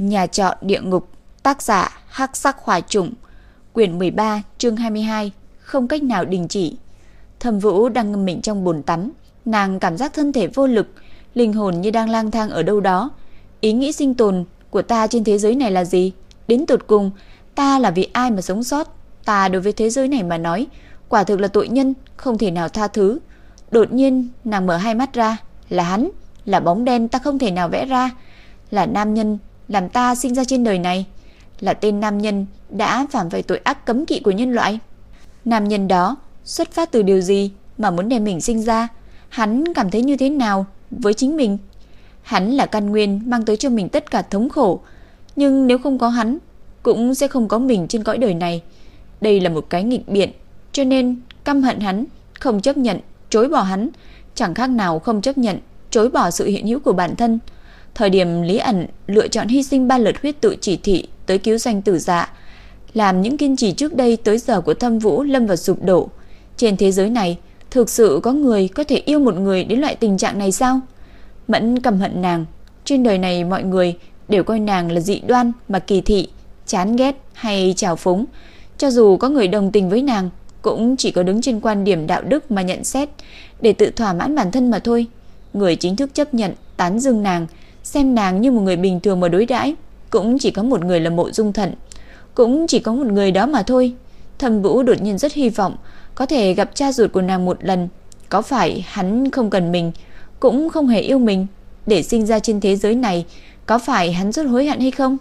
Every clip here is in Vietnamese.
Nhà trọ địa ngục, tác giả Hắc Sắc Hỏa Trùng, quyển 13, chương 22, không cách nào đình chỉ. Thẩm Vũ đang ngâm mình trong bồn tắm, nàng cảm giác thân thể vô lực, linh hồn như đang lang thang ở đâu đó. Ý nghĩ sinh tồn của ta trên thế giới này là gì? Đến tột cùng, ta là vì ai mà sống sót? Ta đối với thế giới này mà nói, quả thực là tội nhân, không thể nào tha thứ. Đột nhiên, nàng mở hai mắt ra, là hắn, là bóng đen ta không thể nào vẽ ra, là nam nhân làm ta sinh ra trên đời này, là tên nam nhân đã phạm phải tội ác cấm kỵ của nhân loại. Nam nhân đó xuất phát từ điều gì mà muốn đem mình sinh ra? Hắn cảm thấy như thế nào với chính mình? Hắn là căn nguyên mang tới cho mình tất cả thống khổ, nhưng nếu không có hắn, cũng sẽ không có mình trên cõi đời này. Đây là một cái nghịch biện, cho nên căm hận hắn, không chấp nhận, chối bỏ hắn, chẳng khác nào không chấp nhận, chối bỏ sự hiện hữu của bản thân. Thời điểm Lý ẩn lựa chọn hy sinh ba lượt huyết tự chỉ thị tới cứu danh tử dạ, làm những kiên trì trước đây tới giờ của Thâm Vũ lâm vào sụp đổ. Trên thế giới này, thực sự có người có thể yêu một người đến loại tình trạng này sao? Mẫn cầm hận nàng, trên đời này mọi người đều coi nàng là dị đoan mà kỳ thị, chán ghét hay trào phúng. Cho dù có người đồng tình với nàng, cũng chỉ có đứng trên quan điểm đạo đức mà nhận xét để tự thỏa mãn bản thân mà thôi. Người chính thức chấp nhận, tán dương nàng, xem nàng như một người bình thường mà đối đãi, cũng chỉ có một người là Mộ Dung Thận, cũng chỉ có một người đó mà thôi. Thẩm Vũ đột nhiên rất hy vọng có thể gặp cha ruột của nàng một lần, có phải hắn không cần mình, cũng không hề yêu mình, để sinh ra trên thế giới này, có phải hắn rất hối hận hay không?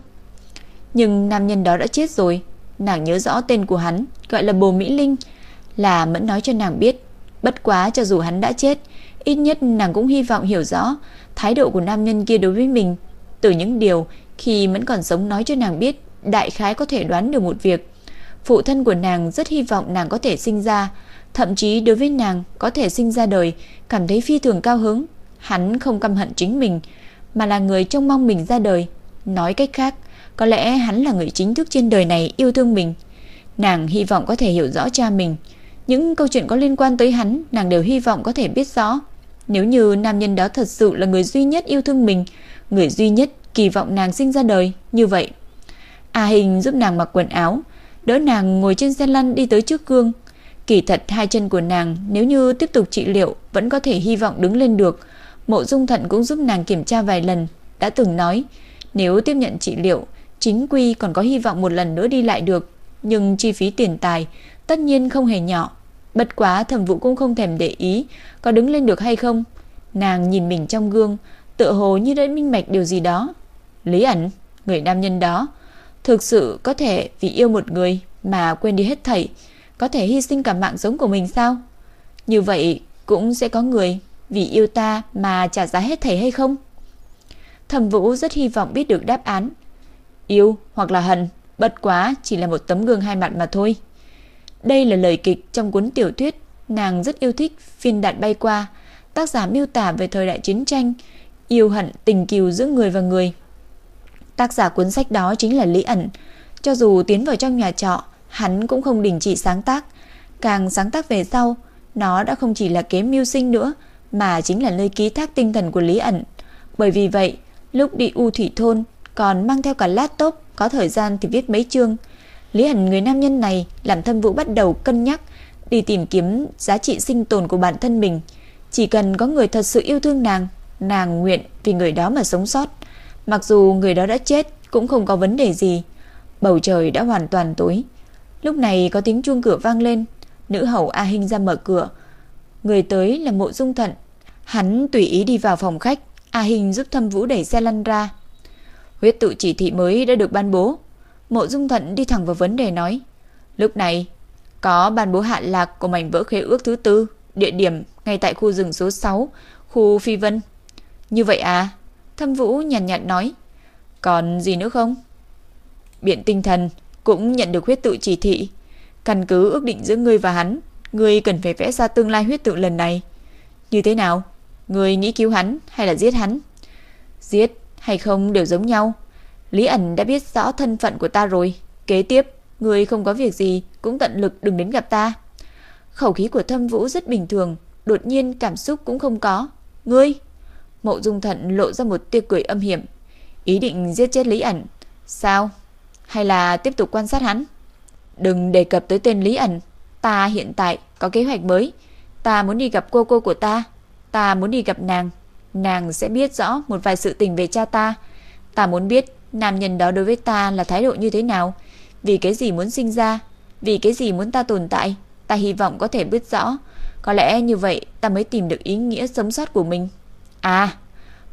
Nhưng nam nhân đó đã chết rồi, nàng nhớ rõ tên của hắn, gọi là Bồ Mỹ Linh, là Mẫn nói cho nàng biết. Bất quá cho dù hắn đã chết, ít nhất nàng cũng hy vọng hiểu rõ thái độ của nam nhân kia đối với mình. Từ những điều khi vẫn còn sống nói cho nàng biết, đại khái có thể đoán được một việc. Phụ thân của nàng rất hy vọng nàng có thể sinh ra, thậm chí đối với nàng có thể sinh ra đời, cảm thấy phi thường cao hứng. Hắn không căm hận chính mình, mà là người trông mong mình ra đời. Nói cách khác, có lẽ hắn là người chính thức trên đời này yêu thương mình. Nàng hy vọng có thể hiểu rõ cha mình. Những câu chuyện có liên quan tới hắn, nàng đều hy vọng có thể biết rõ. Nếu như nam nhân đó thật sự là người duy nhất yêu thương mình, người duy nhất kỳ vọng nàng sinh ra đời, như vậy. A Hình giúp nàng mặc quần áo, đỡ nàng ngồi trên xe lăn đi tới trước gương. Kỳ thật hai chân của nàng nếu như tiếp tục trị liệu vẫn có thể hy vọng đứng lên được. Mộ Dung Thận cũng giúp nàng kiểm tra vài lần, đã từng nói, nếu tiếp nhận trị liệu, chính quy còn có hy vọng một lần nữa đi lại được, nhưng chi phí tiền tài tất nhiên không hề nhỏ. Bất quá Thẩm Vũ cũng không thèm để ý có đứng lên được hay không. Nàng nhìn mình trong gương, tựa hồ như đã minh mạch điều gì đó. Lý ẩn, người nam nhân đó, thực sự có thể vì yêu một người mà quên đi hết thảy, có thể hy sinh cả mạng sống của mình sao? Như vậy cũng sẽ có người vì yêu ta mà trả giá hết thảy hay không? Thẩm Vũ rất hy vọng biết được đáp án. Yêu hoặc là hận, bất quá chỉ là một tấm gương hai mặt mà thôi. Đây là lời kịch trong cuốn tiểu thuyết nàng rất yêu thích phiên đạn bay qua, tác giả miêu tả về thời đại chiến tranh, yêu hận tình kiều giữa người và người. Tác giả cuốn sách đó chính là Lý ẩn, cho dù tiến vào trong nhà trọ, hắn cũng không đình chỉ sáng tác, càng sáng tác về sau, nó đã không chỉ là kế mưu sinh nữa, mà chính là nơi ký thác tinh thần của Lý ẩn. Bởi vì vậy, lúc đi U Thủy Thôn còn mang theo cả laptop, có thời gian thì viết mấy chương. Lý hẳn người nam nhân này làm thâm vũ bắt đầu cân nhắc đi tìm kiếm giá trị sinh tồn của bản thân mình. Chỉ cần có người thật sự yêu thương nàng, nàng nguyện vì người đó mà sống sót. Mặc dù người đó đã chết cũng không có vấn đề gì. Bầu trời đã hoàn toàn tối. Lúc này có tiếng chuông cửa vang lên, nữ hầu A Hinh ra mở cửa. Người tới là Mộ Dung Thận. Hắn tùy ý đi vào phòng khách, A Hinh giúp Thâm Vũ đẩy xe lăn ra. Huyết tự chỉ thị mới đã được ban bố. Mộ Dung Thận đi thẳng vào vấn đề nói. Lúc này, có bàn bố hạ lạc của mảnh vỡ khế ước thứ tư, địa điểm ngay tại khu rừng số 6, khu Phi Vân. Như vậy à? Thâm Vũ nhàn nhạt, nhạt nói. Còn gì nữa không? Biện tinh thần cũng nhận được huyết tự chỉ thị. Căn cứ ước định giữa ngươi và hắn, ngươi cần phải vẽ ra tương lai huyết tự lần này. Như thế nào? Ngươi nghĩ cứu hắn hay là giết hắn? Giết hay không đều giống nhau. Lý ẩn đã biết rõ thân phận của ta rồi. Kế tiếp, người không có việc gì cũng tận lực đừng đến gặp ta. Khẩu khí của Thâm Vũ rất bình thường, đột nhiên cảm xúc cũng không có. Ngươi? Mộ Dung Thận lộ ra một tia cười âm hiểm. Ý định giết chết Lý ẩn. Sao? Hay là tiếp tục quan sát hắn? Đừng đề cập tới tên Lý ẩn. Ta hiện tại có kế hoạch mới. Ta muốn đi gặp cô cô của ta. Ta muốn đi gặp nàng. Nàng sẽ biết rõ một vài sự tình về cha ta. Ta muốn biết nam nhân đó đối với ta là thái độ như thế nào. Vì cái gì muốn sinh ra. Vì cái gì muốn ta tồn tại. Ta hy vọng có thể biết rõ. Có lẽ như vậy ta mới tìm được ý nghĩa sống sót của mình. À,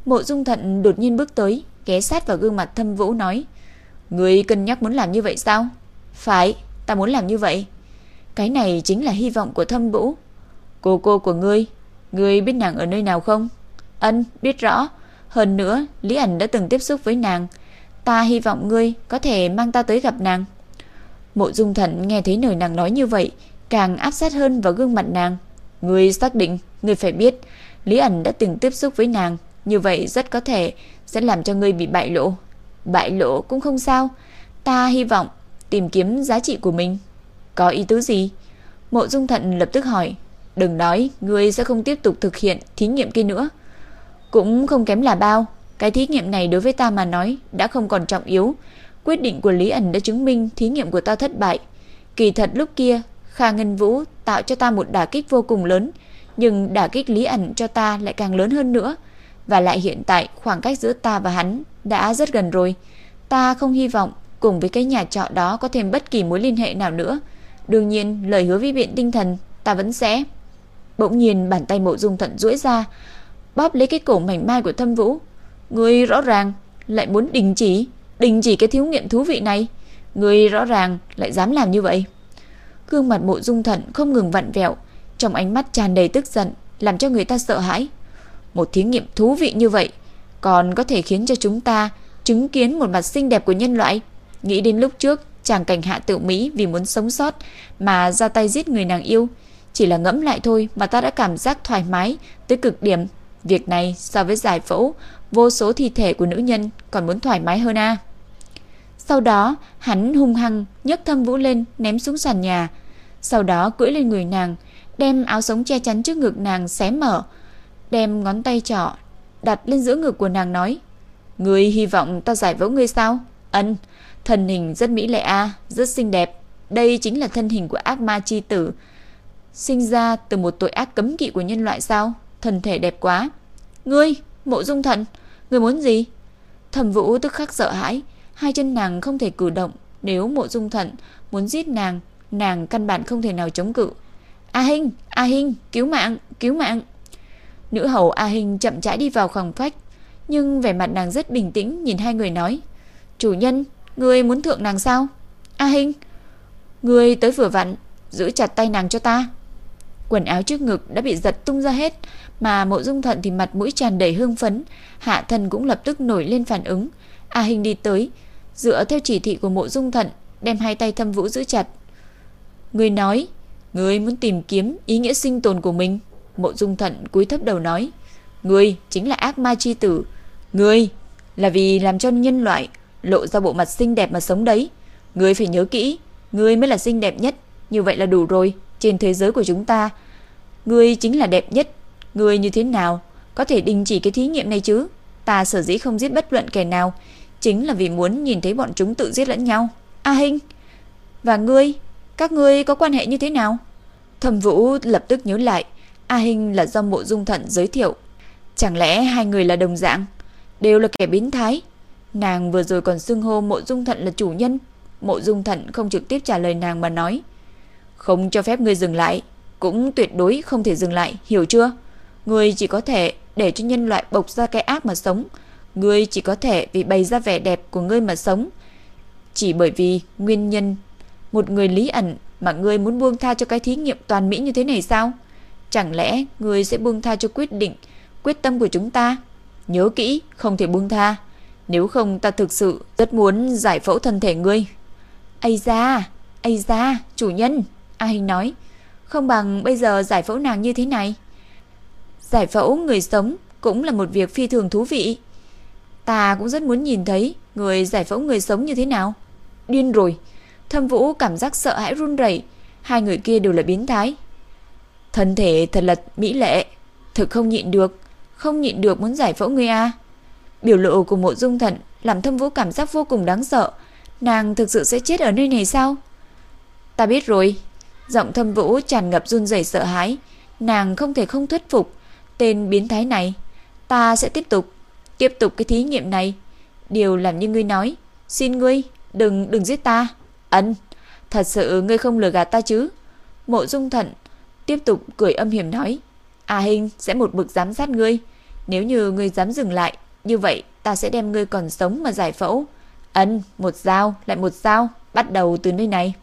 mộ dung thận đột nhiên bước tới, ghé sát vào gương mặt thâm vũ nói. Người cân nhắc muốn làm như vậy sao? Phải, ta muốn làm như vậy. Cái này chính là hy vọng của thâm vũ. Cô cô của ngươi, ngươi biết nàng ở nơi nào không? Ân, biết rõ. Hơn nữa, Lý ẩn đã từng tiếp xúc với nàng. Ta hy vọng ngươi có thể mang ta tới gặp nàng. Mộ dung thận nghe thấy lời nàng nói như vậy, càng áp sát hơn vào gương mặt nàng. Ngươi xác định, ngươi phải biết, Lý ẩn đã từng tiếp xúc với nàng, như vậy rất có thể sẽ làm cho ngươi bị bại lộ. Bại lộ cũng không sao, ta hy vọng tìm kiếm giá trị của mình. Có ý tứ gì? Mộ Dung Thận lập tức hỏi, đừng nói ngươi sẽ không tiếp tục thực hiện thí nghiệm kia nữa. Cũng không kém là bao, cái thí nghiệm này đối với ta mà nói đã không còn trọng yếu. Quyết định của Lý ẩn đã chứng minh thí nghiệm của ta thất bại. Kỳ thật lúc kia, Kha Ngân Vũ tạo cho ta một đả kích vô cùng lớn, nhưng đả kích Lý ẩn cho ta lại càng lớn hơn nữa. Và lại hiện tại khoảng cách giữa ta và hắn đã rất gần rồi. Ta không hy vọng cùng với cái nhà trọ đó có thêm bất kỳ mối liên hệ nào nữa. Đương nhiên, lời hứa với viện tinh thần ta vẫn sẽ. Bỗng nhiên bàn tay mộ dung thận duỗi ra, bóp lấy cái cổ mảnh mai của thâm vũ. Ngươi rõ ràng lại muốn đình chỉ, đình chỉ cái thiếu nghiệm thú vị này. Ngươi rõ ràng lại dám làm như vậy. Gương mặt mộ dung thận không ngừng vặn vẹo, trong ánh mắt tràn đầy tức giận, làm cho người ta sợ hãi. Một thí nghiệm thú vị như vậy, còn có thể khiến cho chúng ta chứng kiến một mặt xinh đẹp của nhân loại. Nghĩ đến lúc trước, chàng cảnh hạ tự Mỹ vì muốn sống sót mà ra tay giết người nàng yêu. Chỉ là ngẫm lại thôi mà ta đã cảm giác thoải mái tới cực điểm. Việc này so với giải phẫu, vô số thi thể của nữ nhân còn muốn thoải mái hơn a. Sau đó, hắn hung hăng nhấc Thâm Vũ lên, ném xuống sàn nhà. Sau đó cưỡi lên người nàng, đem áo sống che chắn trước ngực nàng xé mở, đem ngón tay trỏ đặt lên giữa ngực của nàng nói: "Ngươi hy vọng ta giải vỗ ngươi sao?" "Ân, thân hình rất mỹ lệ a, rất xinh đẹp. Đây chính là thân hình của ác ma chi tử, sinh ra từ một tội ác cấm kỵ của nhân loại sao? Thân thể đẹp quá." "Ngươi, Mộ Dung Thần, người muốn gì?" Thẩm Vũ tức khắc sợ hãi, hai chân nàng không thể cử động, nếu Mộ Dung Thận muốn giết nàng, nàng căn bản không thể nào chống cự. "A Hinh, A Hinh, cứu mạng, cứu mạng." Nữ hầu A Hinh chậm rãi đi vào phòng khách, nhưng vẻ mặt nàng rất bình tĩnh nhìn hai người nói: "Chủ nhân, ngươi muốn thượng nàng sao?" "A Hinh, ngươi tới vừa vặn, giữ chặt tay nàng cho ta." Quần áo trước ngực đã bị giật tung ra hết, mà Mộ Dung Thận thì mặt mũi tràn đầy hưng phấn, hạ thân cũng lập tức nổi lên phản ứng. A hình đi tới, dựa theo chỉ thị của Mộ Dung Thận, đem hai tay Thâm Vũ giữ chặt. Người nói, người muốn tìm kiếm ý nghĩa sinh tồn của mình. Mộ Dung Thận cúi thấp đầu nói, người chính là ác ma chi tử, người là vì làm cho nhân loại lộ ra bộ mặt xinh đẹp mà sống đấy. Người phải nhớ kỹ, người mới là xinh đẹp nhất, như vậy là đủ rồi, trên thế giới của chúng ta. ngươi chính là đẹp nhất, ngươi như thế nào có thể đình chỉ cái thí nghiệm này chứ? Ta sở dĩ không giết bất luận kẻ nào, chính là vì muốn nhìn thấy bọn chúng tự giết lẫn nhau. A Hinh, và ngươi, các ngươi có quan hệ như thế nào? Thẩm Vũ lập tức nhớ lại, A Hinh là do Mộ Dung Thận giới thiệu. Chẳng lẽ hai người là đồng dạng, đều là kẻ biến thái? Nàng vừa rồi còn xưng hô Mộ Dung Thận là chủ nhân. Mộ Dung Thận không trực tiếp trả lời nàng mà nói, không cho phép ngươi dừng lại, cũng tuyệt đối không thể dừng lại, hiểu chưa? Ngươi chỉ có thể để cho nhân loại bộc ra cái ác mà sống. Ngươi chỉ có thể vì bày ra vẻ đẹp của ngươi mà sống. Chỉ bởi vì nguyên nhân một người lý ẩn mà ngươi muốn buông tha cho cái thí nghiệm toàn mỹ như thế này sao? Chẳng lẽ ngươi sẽ buông tha cho quyết định, quyết tâm của chúng ta? Nhớ kỹ, không thể buông tha. Nếu không ta thực sự rất muốn giải phẫu thân thể ngươi. Ây da, Ây da, chủ nhân, A Hình nói, không bằng bây giờ giải phẫu nàng như thế này. Giải phẫu người sống cũng là một việc phi thường thú vị. Ta cũng rất muốn nhìn thấy người giải phẫu người sống như thế nào. Điên rồi. Thâm Vũ cảm giác sợ hãi run rẩy, hai người kia đều là biến thái. Thân thể thật là mỹ lệ, thực không nhịn được, không nhịn được muốn giải phẫu người a. Biểu lộ của mộ dung thận làm thâm vũ cảm giác vô cùng đáng sợ. Nàng thực sự sẽ chết ở nơi này sao? Ta biết rồi. Giọng thâm vũ tràn ngập run rẩy sợ hãi. Nàng không thể không thuyết phục tên biến thái này. Ta sẽ tiếp tục, tiếp tục cái thí nghiệm này. Điều làm như ngươi nói. Xin ngươi, đừng, đừng giết ta. Ấn, thật sự ngươi không lừa gạt ta chứ? Mộ dung thận tiếp tục cười âm hiểm nói. À A Hình sẽ một bực giám sát ngươi. Nếu như ngươi dám dừng lại, như vậy ta sẽ đem ngươi còn sống mà giải phẫu. Ấn, một dao, lại một dao, bắt đầu từ nơi này.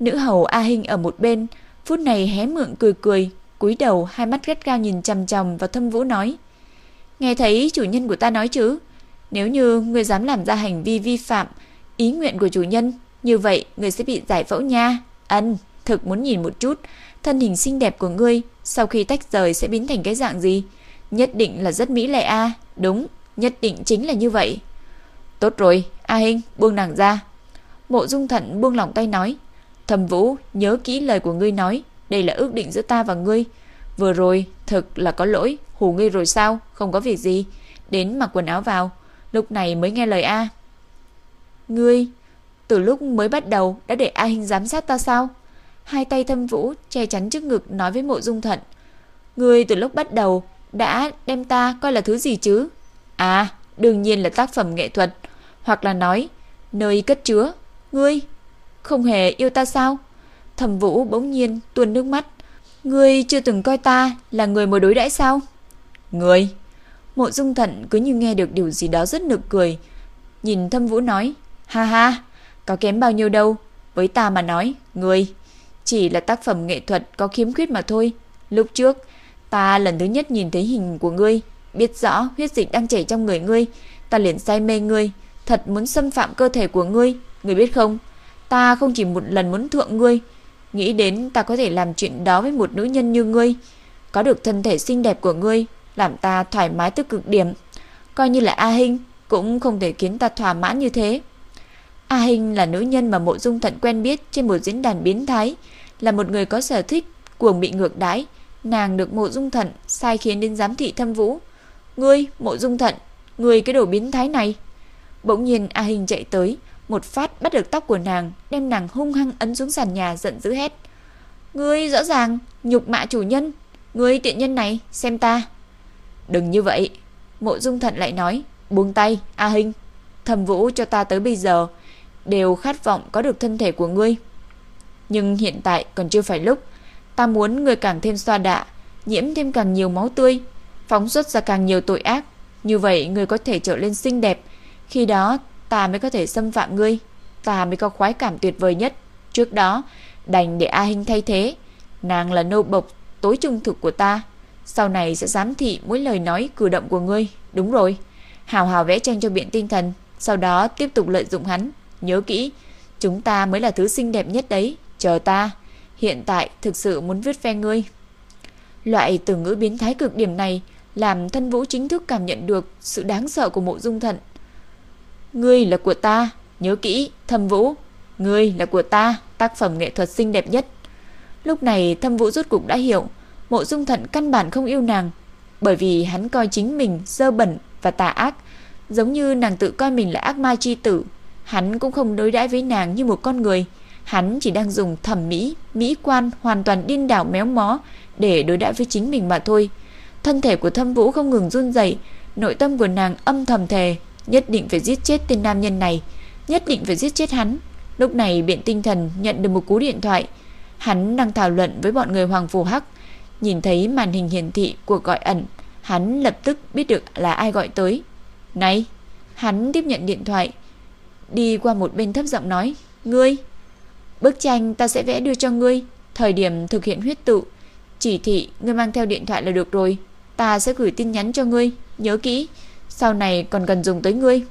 Nữ hầu A Hinh ở một bên, phút này hé mượn cười cười, cúi đầu hai mắt gắt gao nhìn chằm chằm vào Thâm Vũ nói: "Nghe thấy chủ nhân của ta nói chứ, nếu như ngươi dám làm ra hành vi vi phạm ý nguyện của chủ nhân, như vậy ngươi sẽ bị giải phẫu nha." Ân, thực muốn nhìn một chút, thân hình xinh đẹp của ngươi sau khi tách rời sẽ biến thành cái dạng gì? Nhất định là rất mỹ lệ a, đúng, nhất định chính là như vậy. Tốt rồi, A Hinh, buông nàng ra. Mộ Dung Thận buông lòng tay nói, Thầm Vũ, nhớ kỹ lời của ngươi nói, đây là ước định giữa ta và ngươi. Vừa rồi, thực là có lỗi, hù ngươi rồi sao, không có việc gì. Đến mặc quần áo vào, lúc này mới nghe lời A. Ngươi, từ lúc mới bắt đầu đã để A Hinh giám sát ta sao? Hai tay thâm vũ che chắn trước ngực nói với mộ dung thận. Ngươi từ lúc bắt đầu đã đem ta coi là thứ gì chứ? À, đương nhiên là tác phẩm nghệ thuật, hoặc là nói nơi cất chứa. Ngươi không hề yêu ta sao? Thẩm Vũ bỗng nhiên tuôn nước mắt. Ngươi chưa từng coi ta là người mới đối đãi sao? Ngươi? Mộ Dung Thận cứ như nghe được điều gì đó rất nực cười. Nhìn Thâm Vũ nói, ha ha, có kém bao nhiêu đâu. Với ta mà nói, ngươi chỉ là tác phẩm nghệ thuật có khiếm khuyết mà thôi. Lúc trước, ta lần thứ nhất nhìn thấy hình của ngươi, biết rõ huyết dịch đang chảy trong người ngươi, ta liền say mê ngươi, thật muốn xâm phạm cơ thể của ngươi, ngươi biết không? Ta không chỉ một lần muốn thượng ngươi, nghĩ đến ta có thể làm chuyện đó với một nữ nhân như ngươi, có được thân thể xinh đẹp của ngươi, làm ta thoải mái tới cực điểm. Coi như là A Hinh, cũng không thể khiến ta thỏa mãn như thế. A Hinh là nữ nhân mà Mộ Dung Thận quen biết trên một diễn đàn biến thái, là một người có sở thích cuồng bị ngược đãi, nàng được Mộ Dung Thận sai khiến đến giám thị Thâm Vũ. "Ngươi, Mộ Dung Thận, ngươi cái đồ biến thái này." Bỗng nhiên A Hinh chạy tới, một phát bắt được tóc của nàng, đem nàng hung hăng ấn xuống sàn nhà giận dữ hét. "Ngươi rõ ràng nhục mạ chủ nhân, ngươi tiện nhân này, xem ta." "Đừng như vậy." Mộ Dung Thận lại nói, "Buông tay, A Hinh, Thẩm Vũ cho ta tới bây giờ đều khát vọng có được thân thể của ngươi." Nhưng hiện tại còn chưa phải lúc Ta muốn người càng thêm xoa đạ Nhiễm thêm càng nhiều máu tươi Phóng xuất ra càng nhiều tội ác Như vậy người có thể trở lên xinh đẹp Khi đó ta mới có thể xâm phạm ngươi. Ta mới có khoái cảm tuyệt vời nhất. Trước đó đành để A Hinh thay thế. Nàng là nô bộc tối trung thực của ta. Sau này sẽ giám thị mỗi lời nói cử động của ngươi. Đúng rồi. Hào hào vẽ tranh cho biện tinh thần Sau đó tiếp tục lợi dụng hắn. Nhớ kỹ Chúng ta mới là thứ xinh đẹp nhất đấy. Chờ ta, hiện tại thực sự muốn viết phe ngươi. Loại từ ngữ biến thái cực điểm này làm thân vũ chính thức cảm nhận được sự đáng sợ của mộ dung thận. Ngươi là của ta, nhớ kỹ, thâm vũ. Ngươi là của ta, tác phẩm nghệ thuật xinh đẹp nhất. Lúc này thâm vũ rút cục đã hiểu, mộ dung thận căn bản không yêu nàng, bởi vì hắn coi chính mình dơ bẩn và tà ác, giống như nàng tự coi mình là ác ma chi tử. Hắn cũng không đối đãi với nàng như một con người, Hắn chỉ đang dùng thẩm mỹ, mỹ quan hoàn toàn điên đảo méo mó để đối đãi với chính mình mà thôi. Thân thể của Thâm Vũ không ngừng run rẩy, nội tâm của nàng âm thầm thề, nhất định phải giết chết tên nam nhân này, nhất định phải giết chết hắn. Lúc này Biện Tinh Thần nhận được một cú điện thoại, hắn đang thảo luận với bọn người Hoàng Phù Hắc, nhìn thấy màn hình hiển thị cuộc gọi ẩn, hắn lập tức biết được là ai gọi tới. "Này." Hắn tiếp nhận điện thoại, đi qua một bên thấp giọng nói, "Ngươi?" Bức tranh ta sẽ vẽ đưa cho ngươi, thời điểm thực hiện huyết tự, chỉ thị ngươi mang theo điện thoại là được rồi, ta sẽ gửi tin nhắn cho ngươi, nhớ kỹ, sau này còn cần dùng tới ngươi.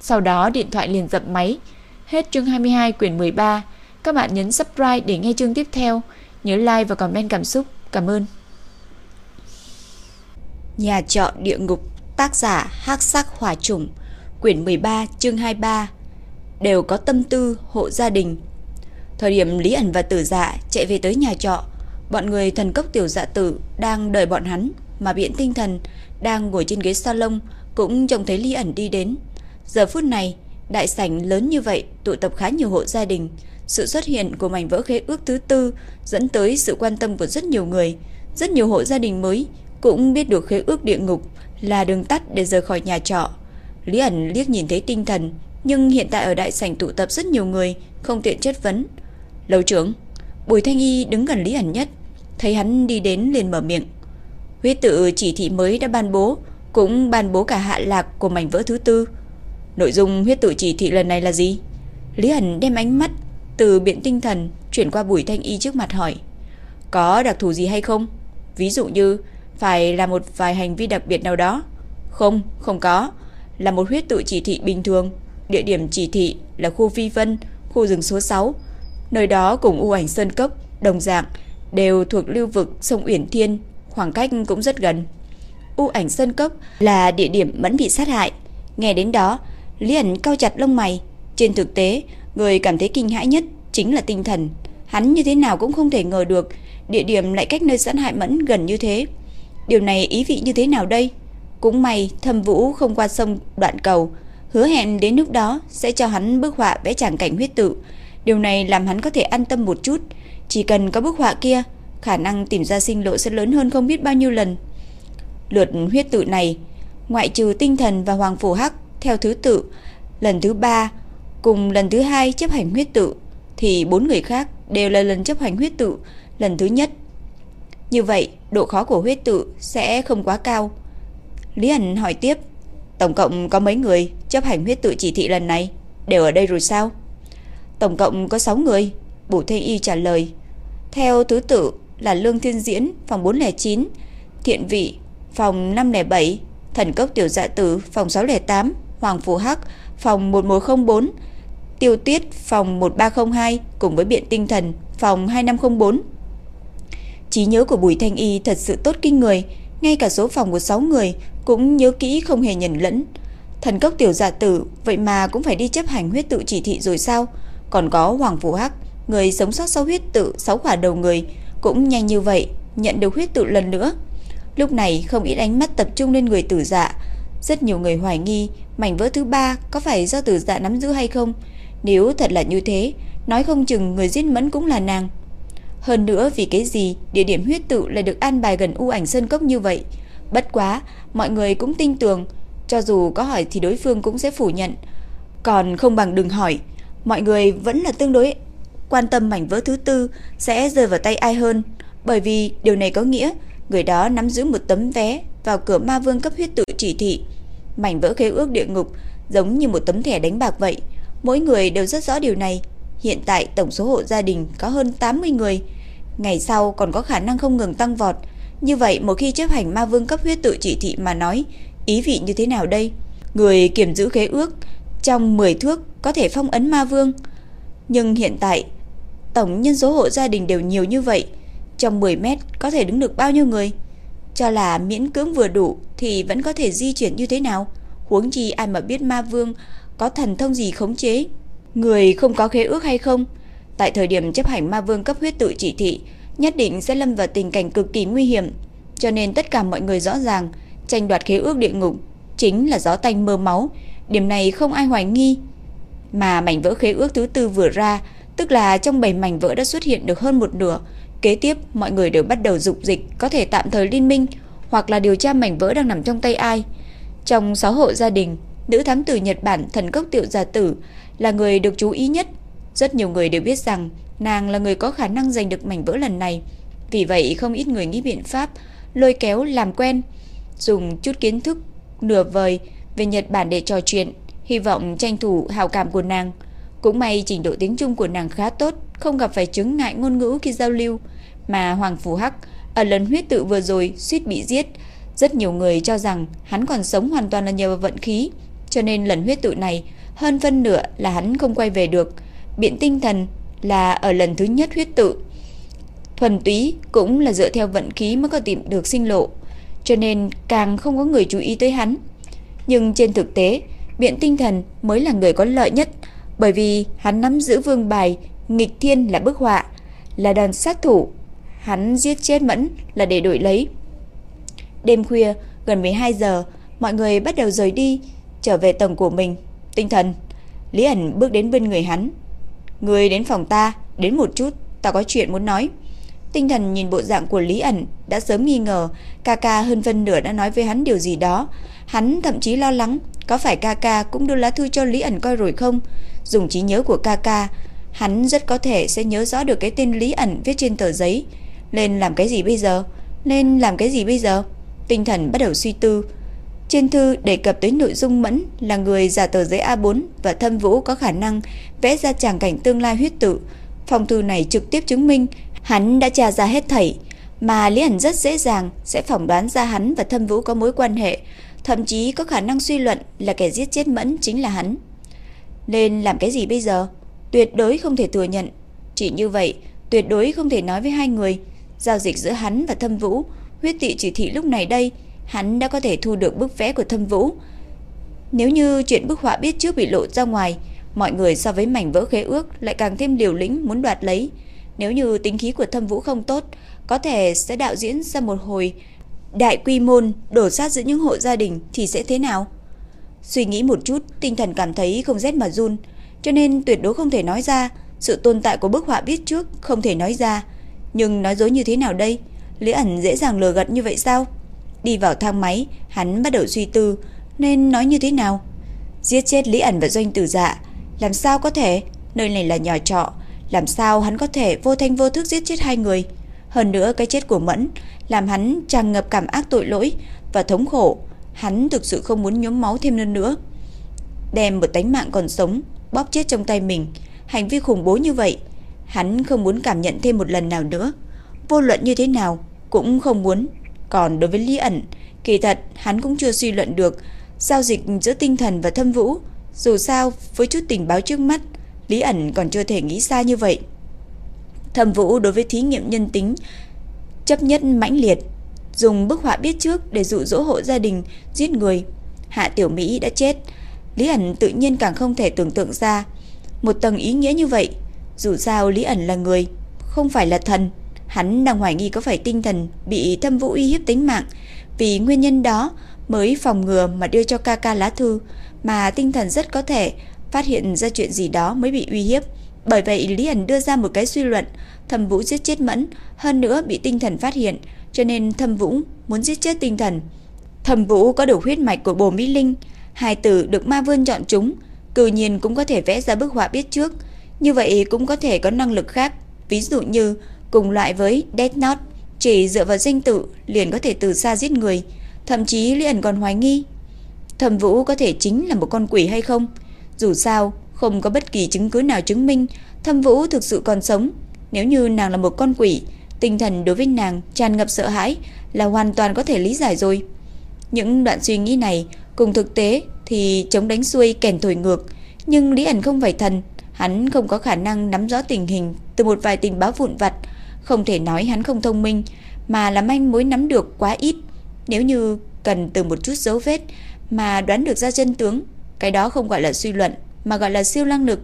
Sau đó điện thoại liền dập máy. Hết chương 22 quyển 13. Các bạn nhấn subscribe để nghe chương tiếp theo. Nhớ like và comment cảm xúc. Cảm ơn. Nhà trọ địa ngục, tác giả Hắc Sắc Hỏa Trùng, quyển 13, chương 23. Đều có tâm tư hộ gia đình, Thời điểm Lý ẩn và tử dạ chạy về tới nhà trọ, bọn người thần cốc tiểu dạ tử đang đợi bọn hắn, mà biện tinh thần đang ngồi trên ghế salon cũng trông thấy Lý ẩn đi đến. Giờ phút này, đại sảnh lớn như vậy tụ tập khá nhiều hộ gia đình. Sự xuất hiện của mảnh vỡ khế ước thứ tư dẫn tới sự quan tâm của rất nhiều người. Rất nhiều hộ gia đình mới cũng biết được khế ước địa ngục là đường tắt để rời khỏi nhà trọ. Lý ẩn liếc nhìn thấy tinh thần, nhưng hiện tại ở đại sảnh tụ tập rất nhiều người, không tiện chất vấn. Lầu trưởng, Bùi Thanh Y đứng gần Lý ẩn nhất, thấy hắn đi đến liền mở miệng. Huyết tự chỉ thị mới đã ban bố, cũng ban bố cả hạ lạc của mảnh vỡ thứ tư. Nội dung huyết tự chỉ thị lần này là gì? Lý Hẳn đem ánh mắt từ biện tinh thần chuyển qua Bùi Thanh Y trước mặt hỏi. Có đặc thù gì hay không? Ví dụ như phải là một vài hành vi đặc biệt nào đó. Không, không có. Là một huyết tự chỉ thị bình thường. Địa điểm chỉ thị là khu phi vân, khu rừng số 6. Nơi đó cùng u ảnh Sơn Cốc, đồng dạng, đều thuộc lưu vực sông Uyển Thiên, khoảng cách cũng rất gần. U ảnh Sơn Cốc là địa điểm mẫn bị sát hại. Nghe đến đó, Lý ẩn cao chặt lông mày. Trên thực tế, người cảm thấy kinh hãi nhất chính là tinh thần. Hắn như thế nào cũng không thể ngờ được địa điểm lại cách nơi sát hại mẫn gần như thế. Điều này ý vị như thế nào đây? Cũng may thâm vũ không qua sông đoạn cầu, hứa hẹn đến lúc đó sẽ cho hắn bức họa vẽ tràng cảnh huyết tự. Điều này làm hắn có thể an tâm một chút. Chỉ cần có bức họa kia, khả năng tìm ra sinh lộ sẽ lớn hơn không biết bao nhiêu lần. Lượt huyết tự này, ngoại trừ tinh thần và hoàng phủ hắc theo thứ tự, lần thứ ba cùng lần thứ hai chấp hành huyết tự, thì bốn người khác đều là lần chấp hành huyết tự lần thứ nhất. Như vậy, độ khó của huyết tự sẽ không quá cao. Lý ảnh hỏi tiếp, tổng cộng có mấy người chấp hành huyết tự chỉ thị lần này, đều ở đây rồi sao? Tổng cộng có 6 người, bù Thanh Y trả lời. Theo thứ tự là Lương Thiên Diễn, phòng 409, Thiện Vị, phòng 507, Thần Cốc Tiểu Dạ Tử, phòng 608, Hoàng Phù Hắc, phòng 1104, Tiêu Tiết, phòng 1302, cùng với Biện Tinh Thần, phòng 2504. Trí nhớ của Bùi Thanh Y thật sự tốt kinh người, ngay cả số phòng của 6 người cũng nhớ kỹ không hề nhầm lẫn. Thần cốc tiểu giả tử vậy mà cũng phải đi chấp hành huyết tự chỉ thị rồi sao? Còn có Hoàng phù Hắc, người sống sót sau huyết tự sáu quả đầu người cũng nhanh như vậy nhận được huyết tự lần nữa. Lúc này không ít ánh mắt tập trung lên người tử dạ, rất nhiều người hoài nghi mảnh vỡ thứ ba có phải do tử dạ nắm giữ hay không. Nếu thật là như thế, nói không chừng người giết mẫn cũng là nàng. Hơn nữa vì cái gì địa điểm huyết tự lại được an bài gần u ảnh sơn cốc như vậy. Bất quá, mọi người cũng tin tưởng, cho dù có hỏi thì đối phương cũng sẽ phủ nhận. Còn không bằng đừng hỏi, mọi người vẫn là tương đối quan tâm mảnh vỡ thứ tư sẽ rơi vào tay ai hơn. Bởi vì điều này có nghĩa người đó nắm giữ một tấm vé vào cửa ma vương cấp huyết tự chỉ thị. Mảnh vỡ khế ước địa ngục giống như một tấm thẻ đánh bạc vậy. Mỗi người đều rất rõ điều này. Hiện tại tổng số hộ gia đình có hơn 80 người. Ngày sau còn có khả năng không ngừng tăng vọt. Như vậy một khi chấp hành ma vương cấp huyết tự chỉ thị mà nói, ý vị như thế nào đây? Người kiểm giữ khế ước trong 10 thước có thể phong ấn ma vương. Nhưng hiện tại, tổng nhân số hộ gia đình đều nhiều như vậy. Trong 10 mét có thể đứng được bao nhiêu người? Cho là miễn cưỡng vừa đủ thì vẫn có thể di chuyển như thế nào? Huống chi ai mà biết ma vương có thần thông gì khống chế? Người không có khế ước hay không? Tại thời điểm chấp hành ma vương cấp huyết tự chỉ thị, nhất định sẽ lâm vào tình cảnh cực kỳ nguy hiểm. Cho nên tất cả mọi người rõ ràng, tranh đoạt khế ước địa ngục chính là gió tanh mơ máu, điểm này không ai hoài nghi. Mà mảnh vỡ khế ước thứ tư vừa ra, tức là trong bảy mảnh vỡ đã xuất hiện được hơn một nửa. Kế tiếp, mọi người đều bắt đầu dục dịch có thể tạm thời liên minh hoặc là điều tra mảnh vỡ đang nằm trong tay ai. Trong 6 hộ gia đình, nữ thám tử Nhật Bản thần cốc tiểu gia tử là người được chú ý nhất. Rất nhiều người đều biết rằng nàng là người có khả năng giành được mảnh vỡ lần này. Vì vậy không ít người nghĩ biện pháp lôi kéo làm quen, dùng chút kiến thức nửa vời về Nhật Bản để trò chuyện, hy vọng tranh thủ hào cảm của nàng. Cũng may trình độ tiếng Trung của nàng khá tốt, không gặp phải chứng ngại ngôn ngữ khi giao lưu, mà Hoàng phù Hắc ở lần huyết tự vừa rồi suýt bị giết, rất nhiều người cho rằng hắn còn sống hoàn toàn là nhờ vận khí, cho nên lần huyết tự này hơn phân nửa là hắn không quay về được. Biện tinh thần là ở lần thứ nhất huyết tự. Thuần túy cũng là dựa theo vận khí mới có tìm được sinh lộ, cho nên càng không có người chú ý tới hắn. Nhưng trên thực tế, biện tinh thần mới là người có lợi nhất, bởi vì hắn nắm giữ vương bài nghịch thiên là bức họa, là đòn sát thủ. Hắn giết chết mẫn là để đổi lấy. Đêm khuya, gần 12 giờ, Mọi người bắt đầu rời đi, trở về tầng của mình. Tinh thần, Lý ẩn bước đến bên người hắn. Người đến phòng ta, đến một chút, ta có chuyện muốn nói. Tinh thần nhìn bộ dạng của Lý ẩn đã sớm nghi ngờ ca ca hơn phân nửa đã nói với hắn điều gì đó. Hắn thậm chí lo lắng có phải ca ca cũng đưa lá thư cho Lý ẩn coi rồi không? Dùng trí nhớ của ca ca, hắn rất có thể sẽ nhớ rõ được cái tên Lý ẩn viết trên tờ giấy. Nên làm cái gì bây giờ? Nên làm cái gì bây giờ? Tinh thần bắt đầu suy tư. Trên thư đề cập tới nội dung Mẫn là người giả tờ giấy A4 và Thâm Vũ có khả năng vẽ ra tràng cảnh tương lai huyết tự. Phong thư này trực tiếp chứng minh hắn đã tra ra hết thảy, mà Lý ẩn rất dễ dàng sẽ phỏng đoán ra hắn và Thâm Vũ có mối quan hệ, thậm chí có khả năng suy luận là kẻ giết chết Mẫn chính là hắn. Nên làm cái gì bây giờ? Tuyệt đối không thể thừa nhận. Chỉ như vậy, tuyệt đối không thể nói với hai người. Giao dịch giữa hắn và Thâm Vũ, huyết tị chỉ thị lúc này đây, hắn đã có thể thu được bức vẽ của Thâm Vũ. Nếu như chuyện bức họa biết trước bị lộ ra ngoài, mọi người so với mảnh vỡ khế ước lại càng thêm liều lĩnh muốn đoạt lấy. Nếu như tính khí của Thâm Vũ không tốt, có thể sẽ đạo diễn ra một hồi đại quy môn đổ sát giữa những hộ gia đình thì sẽ thế nào? Suy nghĩ một chút, tinh thần cảm thấy không rét mà run, cho nên tuyệt đối không thể nói ra, sự tồn tại của bức họa biết trước không thể nói ra, nhưng nói dối như thế nào đây? Lý ẩn dễ dàng lừa gạt như vậy sao? Đi vào thang máy, hắn bắt đầu suy tư, nên nói như thế nào? Giết chết Lý ẩn và doanh tử dạ, làm sao có thể? Nơi này là nhà trọ, làm sao hắn có thể vô thanh vô thức giết chết hai người? Hơn nữa cái chết của Mẫn làm hắn tràn ngập cảm ác tội lỗi và thống khổ. Hắn thực sự không muốn nhóm máu thêm lần nữa. Đem một tánh mạng còn sống bóp chết trong tay mình, hành vi khủng bố như vậy, hắn không muốn cảm nhận thêm một lần nào nữa. Vô luận như thế nào cũng không muốn. Còn đối với Lý ẩn, kỳ thật hắn cũng chưa suy luận được giao dịch giữa tinh thần và thâm vũ. Dù sao, với chút tình báo trước mắt, Lý ẩn còn chưa thể nghĩ xa như vậy. Thâm vũ đối với thí nghiệm nhân tính chấp nhất mãnh liệt, dùng bức họa biết trước để dụ dỗ hộ gia đình giết người. Hạ Tiểu Mỹ đã chết, Lý ẩn tự nhiên càng không thể tưởng tượng ra một tầng ý nghĩa như vậy. Dù sao Lý ẩn là người, không phải là thần. Hắn đang hoài nghi có phải tinh thần bị thâm vũ uy hiếp tính mạng. Vì nguyên nhân đó mới phòng ngừa mà đưa cho ca ca lá thư. Mà tinh thần rất có thể phát hiện ra chuyện gì đó mới bị uy hiếp. Bởi vậy Lý ẩn đưa ra một cái suy luận Thâm Vũ giết chết Mẫn, hơn nữa bị tinh thần phát hiện, cho nên Thâm Vũ muốn giết chết tinh thần. Thâm Vũ có đủ huyết mạch của Bồ Mỹ Linh, hai từ được Ma Vương chọn chúng, cư nhiên cũng có thể vẽ ra bức họa biết trước, như vậy cũng có thể có năng lực khác, ví dụ như cùng loại với Death Note, chỉ dựa vào danh tự liền có thể từ xa giết người, thậm chí liền còn hoài nghi Thẩm Vũ có thể chính là một con quỷ hay không? Dù sao, không có bất kỳ chứng cứ nào chứng minh Thâm Vũ thực sự còn sống. Nếu như nàng là một con quỷ, tinh thần đối với nàng tràn ngập sợ hãi là hoàn toàn có thể lý giải rồi. Những đoạn suy nghĩ này cùng thực tế thì chống đánh xuôi kèn thổi ngược, nhưng Lý ẩn không phải thần, hắn không có khả năng nắm rõ tình hình từ một vài tình báo vụn vặt, không thể nói hắn không thông minh, mà là manh mối nắm được quá ít. Nếu như cần từ một chút dấu vết mà đoán được ra chân tướng, cái đó không gọi là suy luận mà gọi là siêu năng lực.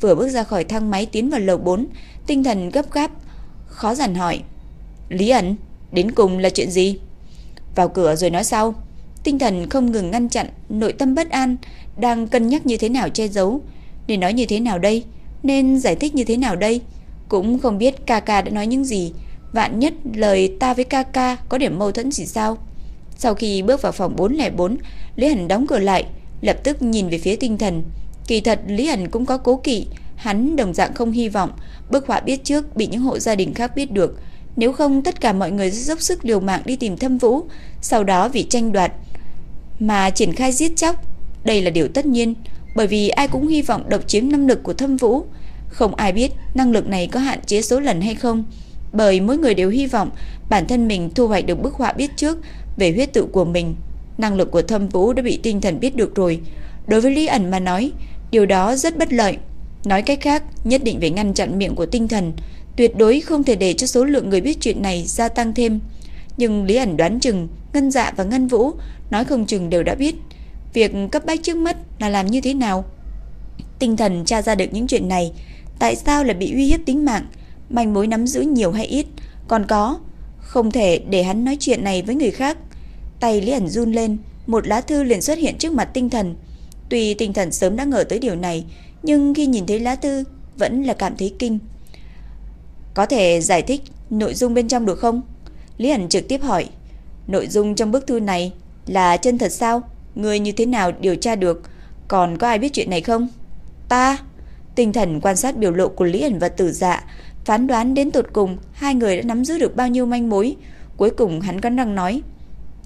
Vừa bước ra khỏi thang máy tiến vào lầu 4, tinh thần gấp gáp, khó dằn hỏi. Lý ẩn, đến cùng là chuyện gì? Vào cửa rồi nói sau. Tinh thần không ngừng ngăn chặn, nội tâm bất an, đang cân nhắc như thế nào che giấu. Nên nói như thế nào đây? Nên giải thích như thế nào đây? Cũng không biết ca ca đã nói những gì. Vạn nhất lời ta với ca ca có điểm mâu thuẫn gì sao? Sau khi bước vào phòng 404, Lý Hẳn đóng cửa lại, lập tức nhìn về phía tinh thần. Kỳ thật Lý Ẩn cũng có cố kỵ, hắn đồng dạng không hy vọng bức họa biết trước bị những hộ gia đình khác biết được, nếu không tất cả mọi người sẽ dốc sức liều mạng đi tìm Thâm Vũ, sau đó vì tranh đoạt mà triển khai giết chóc. Đây là điều tất nhiên, bởi vì ai cũng hy vọng độc chiếm năng lực của Thâm Vũ, không ai biết năng lực này có hạn chế số lần hay không, bởi mỗi người đều hy vọng bản thân mình thu hoạch được bức họa biết trước về huyết tự của mình. Năng lực của Thâm Vũ đã bị tinh thần biết được rồi. Đối với Lý ẩn mà nói, Điều đó rất bất lợi. Nói cách khác, nhất định phải ngăn chặn miệng của tinh thần, tuyệt đối không thể để cho số lượng người biết chuyện này gia tăng thêm. Nhưng Lý ẩn đoán chừng, Ngân Dạ và Ngân Vũ nói không chừng đều đã biết. Việc cấp bách trước mắt là làm như thế nào? Tinh thần tra ra được những chuyện này, tại sao lại bị uy hiếp tính mạng, manh mối nắm giữ nhiều hay ít, còn có, không thể để hắn nói chuyện này với người khác. Tay Lý ẩn run lên, một lá thư liền xuất hiện trước mặt tinh thần. Tuy tinh thần sớm đã ngờ tới điều này, nhưng khi nhìn thấy lá thư vẫn là cảm thấy kinh. Có thể giải thích nội dung bên trong được không? Lý ẩn trực tiếp hỏi. Nội dung trong bức thư này là chân thật sao? Người như thế nào điều tra được? Còn có ai biết chuyện này không? Ta... Tinh thần quan sát biểu lộ của Lý ẩn và tử dạ, phán đoán đến tột cùng hai người đã nắm giữ được bao nhiêu manh mối. Cuối cùng hắn cắn răng nói.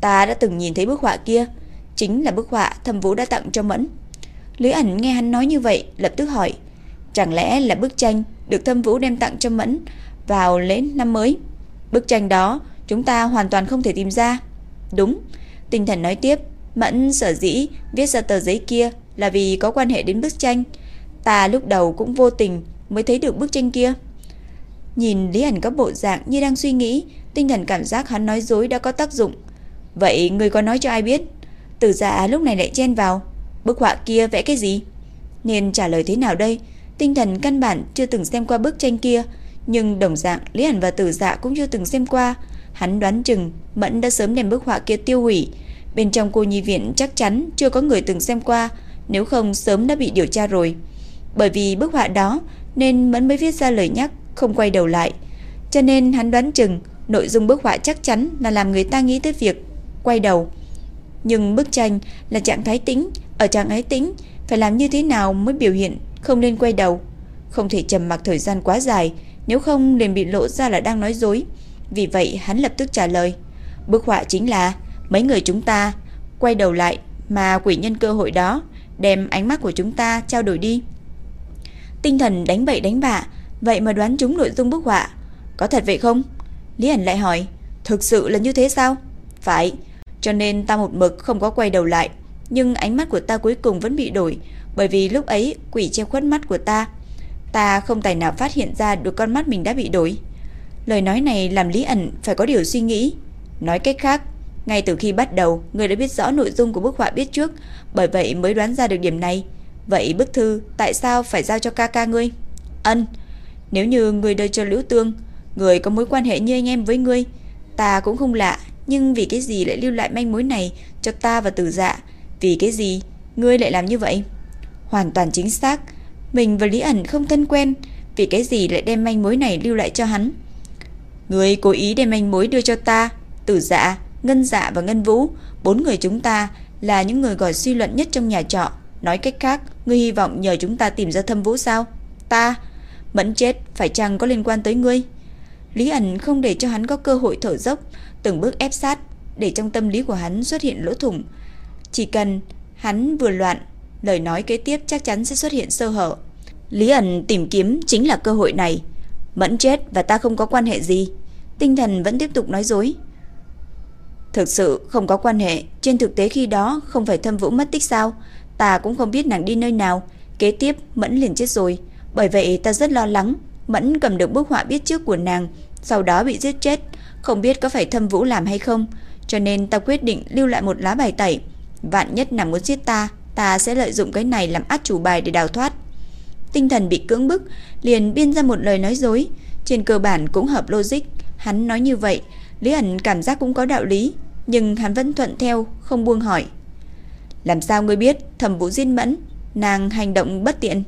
Ta đã từng nhìn thấy bức họa kia, chính là bức họa thâm vũ đã tặng cho Mẫn. Lý ẩn nghe hắn nói như vậy, lập tức hỏi. Chẳng lẽ là bức tranh được thâm vũ đem tặng cho Mẫn vào lễ năm mới? Bức tranh đó chúng ta hoàn toàn không thể tìm ra. Đúng, tinh thần nói tiếp, Mẫn sở dĩ viết ra tờ giấy kia là vì có quan hệ đến bức tranh. Ta lúc đầu cũng vô tình mới thấy được bức tranh kia. Nhìn Lý Ảnh có bộ dạng như đang suy nghĩ, tinh thần cảm giác hắn nói dối đã có tác dụng. Vậy người có nói cho ai biết? Tử dạ lúc này lại chen vào. Bức họa kia vẽ cái gì? Nên trả lời thế nào đây? Tinh thần căn bản chưa từng xem qua bức tranh kia, nhưng đồng dạng Lý Ảnh và Tử dạ cũng chưa từng xem qua. Hắn đoán chừng Mẫn đã sớm đem bức họa kia tiêu hủy. Bên trong cô nhi viện chắc chắn chưa có người từng xem qua, nếu không sớm đã bị điều tra rồi. Bởi vì bức họa đó nên Mẫn mới viết ra lời nhắc không quay đầu lại. Cho nên hắn đoán chừng nội dung bức họa chắc chắn là làm người ta nghĩ tới việc quay đầu. Nhưng bức tranh là trạng thái tĩnh, ở trạng thái tĩnh phải làm như thế nào mới biểu hiện không nên quay đầu. Không thể trầm mặc thời gian quá dài, nếu không liền bị lộ ra là đang nói dối. Vì vậy hắn lập tức trả lời. Bức họa chính là mấy người chúng ta quay đầu lại mà quỷ nhân cơ hội đó đem ánh mắt của chúng ta trao đổi đi. Tinh thần đánh bậy đánh bạ, vậy mà đoán trúng nội dung bức họa. Có thật vậy không? Lý ảnh lại hỏi, thực sự là như thế sao? Phải, cho nên ta một mực không có quay đầu lại, nhưng ánh mắt của ta cuối cùng vẫn bị đổi, bởi vì lúc ấy quỷ che khuất mắt của ta. Ta không tài nào phát hiện ra được con mắt mình đã bị đổi. Lời nói này làm Lý ẩn phải có điều suy nghĩ. Nói cách khác, ngay từ khi bắt đầu, người đã biết rõ nội dung của bức họa biết trước, bởi vậy mới đoán ra được điểm này. Vậy bức thư tại sao phải giao cho ca ca ngươi? Ân, nếu như người đưa cho Liễu Tương, người có mối quan hệ như anh em với ngươi, ta cũng không lạ, nhưng vì cái gì lại lưu lại manh mối này cho ta và Tử Dạ? Vì cái gì ngươi lại làm như vậy? Hoàn toàn chính xác, mình và Lý ẩn không thân quen, vì cái gì lại đem manh mối này lưu lại cho hắn? Ngươi cố ý đem manh mối đưa cho ta, Tử Dạ, Ngân Dạ và Ngân Vũ, bốn người chúng ta là những người gọi suy luận nhất trong nhà trọ. Nói cách khác, ngươi hy vọng nhờ chúng ta tìm ra Thâm Vũ sao? Ta, Mẫn chết phải chăng có liên quan tới ngươi? Lý ẩn không để cho hắn có cơ hội thở dốc, từng bước ép sát, để trong tâm lý của hắn xuất hiện lỗ thủng. Chỉ cần hắn vừa loạn, lời nói kế tiếp chắc chắn sẽ xuất hiện sơ hở. Lý ẩn tìm kiếm chính là cơ hội này. Mẫn chết và ta không có quan hệ gì. Tinh thần vẫn tiếp tục nói dối. Thực sự không có quan hệ, trên thực tế khi đó không phải thâm vũ mất tích sao? Ta cũng không biết nàng đi nơi nào. Kế tiếp Mẫn liền chết rồi. Bởi vậy ta rất lo lắng. Mẫn cầm được bức họa biết trước của nàng, sau đó bị giết chết. Không biết có phải thâm vũ làm hay không. Cho nên ta quyết định lưu lại một lá bài tẩy. Vạn nhất nàng muốn giết ta, ta sẽ lợi dụng cái này làm át chủ bài để đào thoát. Tinh thần bị cưỡng bức, liền biên ra một lời nói dối. Trên cơ bản cũng hợp logic. Hắn nói như vậy, Lý ẩn cảm giác cũng có đạo lý. Nhưng hắn vẫn thuận theo, không buông hỏi. Làm sao ngươi biết thẩm vũ diên mẫn, nàng hành động bất tiện?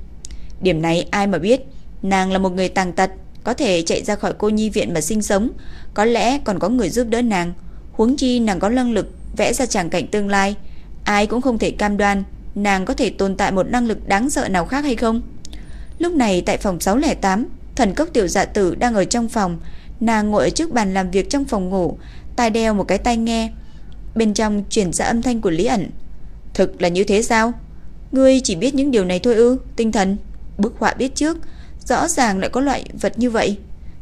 Điểm này ai mà biết, nàng là một người tàng tật, có thể chạy ra khỏi cô nhi viện mà sinh sống, có lẽ còn có người giúp đỡ nàng. Huống chi nàng có năng lực vẽ ra tràng cảnh tương lai, ai cũng không thể cam đoan nàng có thể tồn tại một năng lực đáng sợ nào khác hay không. Lúc này tại phòng 608, thần cốc tiểu dạ tử đang ở trong phòng, nàng ngồi ở trước bàn làm việc trong phòng ngủ, tai đeo một cái tai nghe. Bên trong truyền ra âm thanh của Lý ẩn. Thực là như thế sao? Ngươi chỉ biết những điều này thôi ư? Tinh thần, bức họa biết trước, rõ ràng lại có loại vật như vậy.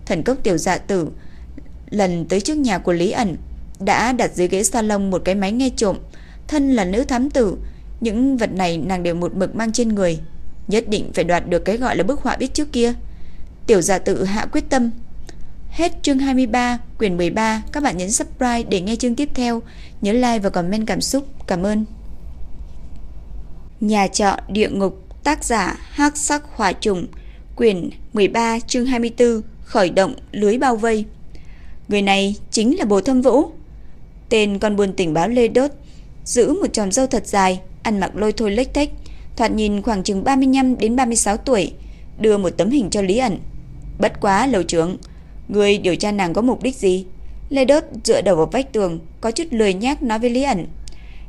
Thần cốc tiểu dạ tử lần tới trước nhà của Lý ẩn đã đặt dưới ghế salon một cái máy nghe trộm. Thân là nữ thám tử, những vật này nàng đều một mực mang trên người. Nhất định phải đoạt được cái gọi là bức họa biết trước kia. Tiểu dạ tử hạ quyết tâm Hết chương 23, quyển 13, các bạn nhấn subscribe để nghe chương tiếp theo, nhớ like và comment cảm xúc. Cảm ơn. Nhà trọ địa ngục, tác giả Hắc Sắc Hỏa Trùng, quyển 13, chương 24, khởi động lưới bao vây. Người này chính là Bồ Thâm Vũ. Tên con buôn tình báo Lê Đốt giữ một tròm râu thật dài, ăn mặc lôi thôi lếch thách thoạt nhìn khoảng chừng 35 đến 36 tuổi, đưa một tấm hình cho Lý ẩn. Bất quá lầu trưởng, người điều tra nàng có mục đích gì? Lê Đốt dựa đầu vào vách tường, có chút lười nhác nói với Lý ẩn.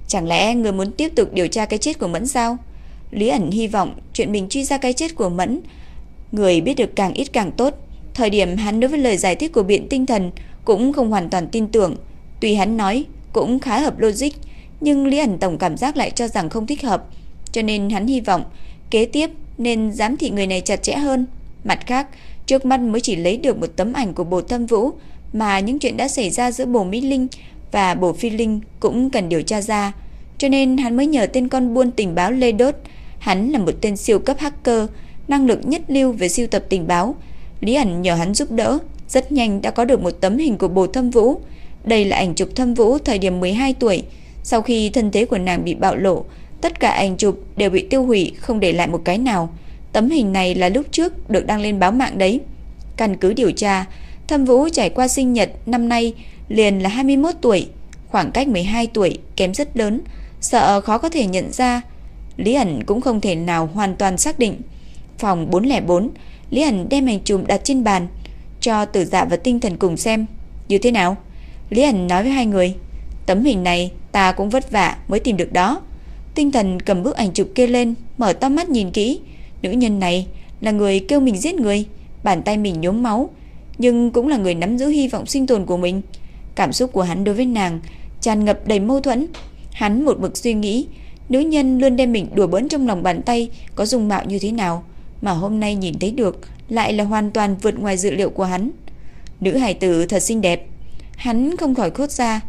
Chẳng lẽ người muốn tiếp tục điều tra cái chết của Mẫn sao? Lý ẩn hy vọng chuyện mình truy ra cái chết của Mẫn, người biết được càng ít càng tốt. Thời điểm hắn đối với lời giải thích của biện tinh thần cũng không hoàn toàn tin tưởng. Tuy hắn nói cũng khá hợp logic, nhưng Lý ẩn tổng cảm giác lại cho rằng không thích hợp. Cho nên hắn hy vọng kế tiếp nên giám thị người này chặt chẽ hơn. Mặt khác, trước mắt mới chỉ lấy được một tấm ảnh của Bồ Thâm Vũ mà những chuyện đã xảy ra giữa Bồ Mỹ Linh và Bồ Phi Linh cũng cần điều tra ra. Cho nên hắn mới nhờ tên con buôn tình báo Lê Đốt. Hắn là một tên siêu cấp hacker, năng lực nhất lưu về siêu tập tình báo. Lý ẩn nhờ hắn giúp đỡ, rất nhanh đã có được một tấm hình của Bồ Thâm Vũ. Đây là ảnh chụp Thâm Vũ thời điểm 12 tuổi, sau khi thân thế của nàng bị bạo lộ, tất cả ảnh chụp đều bị tiêu hủy, không để lại một cái nào. Tấm hình này là lúc trước được đăng lên báo mạng đấy. Căn cứ điều tra, Thâm Vũ trải qua sinh nhật năm nay liền là 21 tuổi, khoảng cách 12 tuổi kém rất lớn, sợ khó có thể nhận ra. Lý ẩn cũng không thể nào hoàn toàn xác định. Phòng 404, Lý ẩn đem ảnh chụp đặt trên bàn, cho tử dạ và tinh thần cùng xem. Như thế nào? Lý ẩn nói với hai người. Tấm hình này ta cũng vất vả mới tìm được đó. Tinh thần cầm bức ảnh chụp kia lên, mở to mắt nhìn kỹ. Nữ nhân này là người kêu mình giết người, bàn tay mình nhuốm máu, nhưng cũng là người nắm giữ hy vọng sinh tồn của mình. Cảm xúc của hắn đối với nàng tràn ngập đầy mâu thuẫn. Hắn một mực suy nghĩ, nữ nhân luôn đem mình đùa bỡn trong lòng bàn tay có dung mạo như thế nào, mà hôm nay nhìn thấy được lại là hoàn toàn vượt ngoài dự liệu của hắn. Nữ hài tử thật xinh đẹp. Hắn không khỏi khốt ra,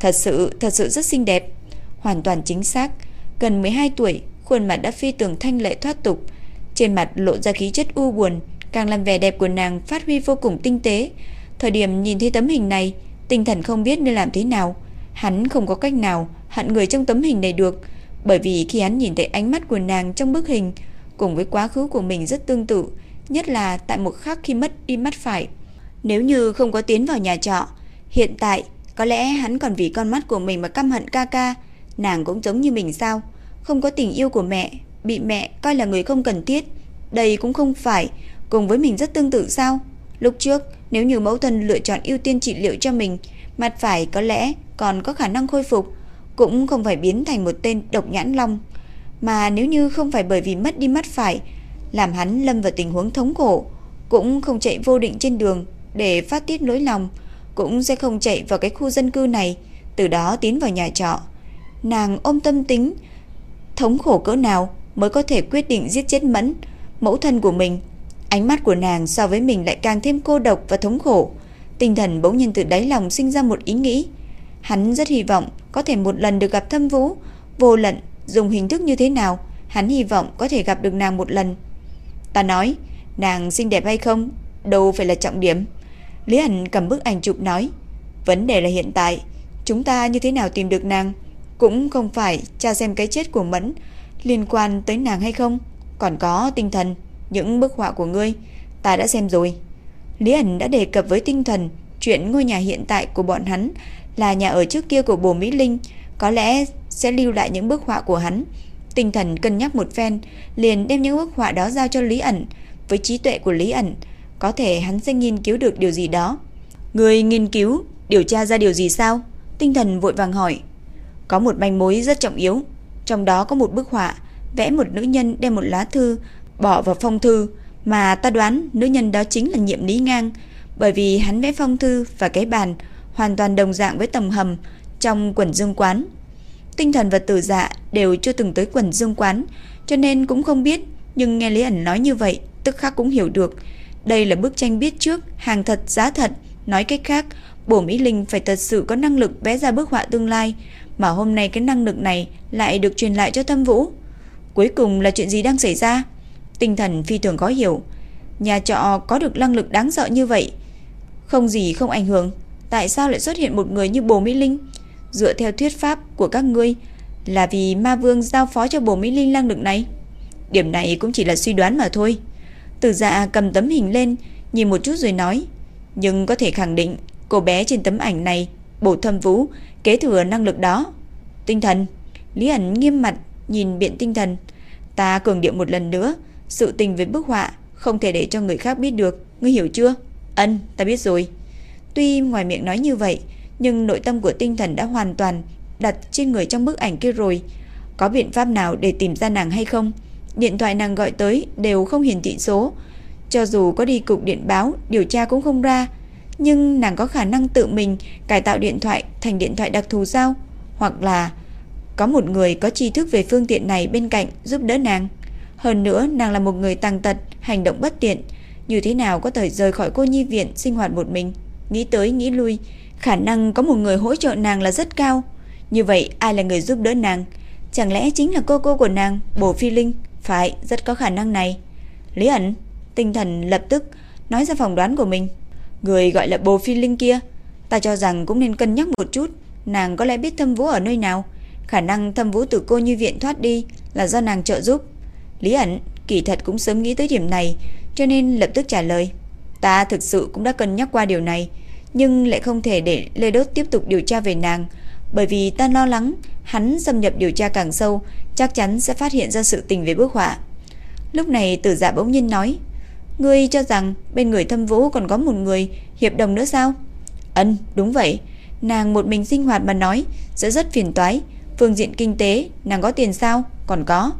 thật sự, thật sự rất xinh đẹp, hoàn toàn chính xác. Gần 12 tuổi, khuôn mặt đã phi tường thanh lệ thoát tục, trên mặt lộ ra khí chất u buồn, càng làm vẻ đẹp của nàng phát huy vô cùng tinh tế. Thời điểm nhìn thấy tấm hình này, tinh thần không biết nên làm thế nào. Hắn không có cách nào hận người trong tấm hình này được, bởi vì khi hắn nhìn thấy ánh mắt của nàng trong bức hình, cùng với quá khứ của mình rất tương tự, nhất là tại một khắc khi mất đi mắt phải. Nếu như không có tiến vào nhà trọ, hiện tại có lẽ hắn còn vì con mắt của mình mà căm hận ca ca, nàng cũng giống như mình sao? Không có tình yêu của mẹ, bị mẹ coi là người không cần thiết, đây cũng không phải cùng với mình rất tương tự sao? Lúc trước, nếu như mẫu thân lựa chọn ưu tiên trị liệu cho mình, mặt phải có lẽ còn có khả năng khôi phục, cũng không phải biến thành một tên độc nhãn long. Mà nếu như không phải bởi vì mất đi mắt phải, làm hắn lâm vào tình huống thống khổ, cũng không chạy vô định trên đường để phát tiết nỗi lòng, cũng sẽ không chạy vào cái khu dân cư này, từ đó tiến vào nhà trọ. Nàng ôm tâm tính, thống khổ cỡ nào mới có thể quyết định giết chết Mẫn, mẫu thân của mình. Ánh mắt của nàng so với mình lại càng thêm cô độc và thống khổ. Tinh thần bỗng nhiên từ đáy lòng sinh ra một ý nghĩ. Hắn rất hy vọng có thể một lần được gặp Thâm Vũ, vô lận dùng hình thức như thế nào, hắn hy vọng có thể gặp được nàng một lần. Ta nói, nàng xinh đẹp hay không, đâu phải là trọng điểm. Lý Ảnh cầm bức ảnh chụp nói, vấn đề là hiện tại, chúng ta như thế nào tìm được nàng, cũng không phải tra xem cái chết của Mẫn liên quan tới nàng hay không, còn có tinh thần, những bức họa của ngươi, ta đã xem rồi. Lý ẩn đã đề cập với tinh thần chuyện ngôi nhà hiện tại của bọn hắn là nhà ở trước kia của bồ Mỹ Linh, có lẽ sẽ lưu lại những bức họa của hắn. Tinh thần cân nhắc một phen, liền đem những bức họa đó giao cho Lý ẩn. Với trí tuệ của Lý ẩn, có thể hắn sẽ nghiên cứu được điều gì đó. Người nghiên cứu, điều tra ra điều gì sao? Tinh thần vội vàng hỏi. Có một manh mối rất trọng yếu, trong đó có một bức họa vẽ một nữ nhân đem một lá thư bỏ vào phong thư, mà ta đoán nữ nhân đó chính là Nhiệm Lý Ngang, bởi vì hắn vẽ phong thư và cái bàn hoàn toàn đồng dạng với tầng hầm trong quần dương quán. Tinh thần và tử dạ đều chưa từng tới quần dương quán, cho nên cũng không biết, nhưng nghe Lý ẩn nói như vậy, tức khắc cũng hiểu được. Đây là bức tranh biết trước, hàng thật giá thật, nói cách khác, Bổ Mỹ Linh phải thật sự có năng lực vẽ ra bức họa tương lai, mà hôm nay cái năng lực này lại được truyền lại cho Thâm Vũ. Cuối cùng là chuyện gì đang xảy ra? Tinh thần phi thường có hiểu. Nhà trọ có được năng lực đáng sợ như vậy, không gì không ảnh hưởng, tại sao lại xuất hiện một người như Bồ Mỹ Linh? Dựa theo thuyết pháp của các ngươi, là vì ma vương giao phó cho Bồ Mỹ Linh năng lực này. Điểm này cũng chỉ là suy đoán mà thôi. Từ dạ cầm tấm hình lên, nhìn một chút rồi nói, nhưng có thể khẳng định cô bé trên tấm ảnh này, Bồ Thâm Vũ kế thừa năng lực đó. Tinh thần, Lý ảnh nghiêm mặt nhìn biện tinh thần. Ta cường điệu một lần nữa, sự tình với bức họa không thể để cho người khác biết được, ngươi hiểu chưa? Ân, ta biết rồi. Tuy ngoài miệng nói như vậy, nhưng nội tâm của tinh thần đã hoàn toàn đặt trên người trong bức ảnh kia rồi. Có biện pháp nào để tìm ra nàng hay không? Điện thoại nàng gọi tới đều không hiển thị số. Cho dù có đi cục điện báo, điều tra cũng không ra. Nhưng nàng có khả năng tự mình cải tạo điện thoại thành điện thoại đặc thù sao? Hoặc là có một người có tri thức về phương tiện này bên cạnh giúp đỡ nàng. Hơn nữa, nàng là một người tàng tật, hành động bất tiện. Như thế nào có thể rời khỏi cô nhi viện sinh hoạt một mình? Nghĩ tới nghĩ lui, khả năng có một người hỗ trợ nàng là rất cao. Như vậy ai là người giúp đỡ nàng? Chẳng lẽ chính là cô cô của nàng, Bồ Phi Linh? Phải, rất có khả năng này. Lý ẩn, tinh thần lập tức nói ra phỏng đoán của mình. Người gọi là Bồ Phi Linh kia, ta cho rằng cũng nên cân nhắc một chút. Nàng có lẽ biết thâm vũ ở nơi nào. Khả năng thâm vũ từ cô như viện thoát đi là do nàng trợ giúp. Lý ẩn, kỳ thật cũng sớm nghĩ tới điểm này, cho nên lập tức trả lời. Ta thực sự cũng đã cân nhắc qua điều này, nhưng lại không thể để Lê Đốt tiếp tục điều tra về nàng, bởi vì ta lo lắng hắn xâm nhập điều tra càng sâu, chắc chắn sẽ phát hiện ra sự tình về bức họa. Lúc này Tử Dạ bỗng nhiên nói: "Ngươi cho rằng bên người Thâm Vũ còn có một người hiệp đồng nữa sao?" "Ân, đúng vậy." Nàng một mình sinh hoạt mà nói sẽ rất phiền toái, phương diện kinh tế nàng có tiền sao? Còn có.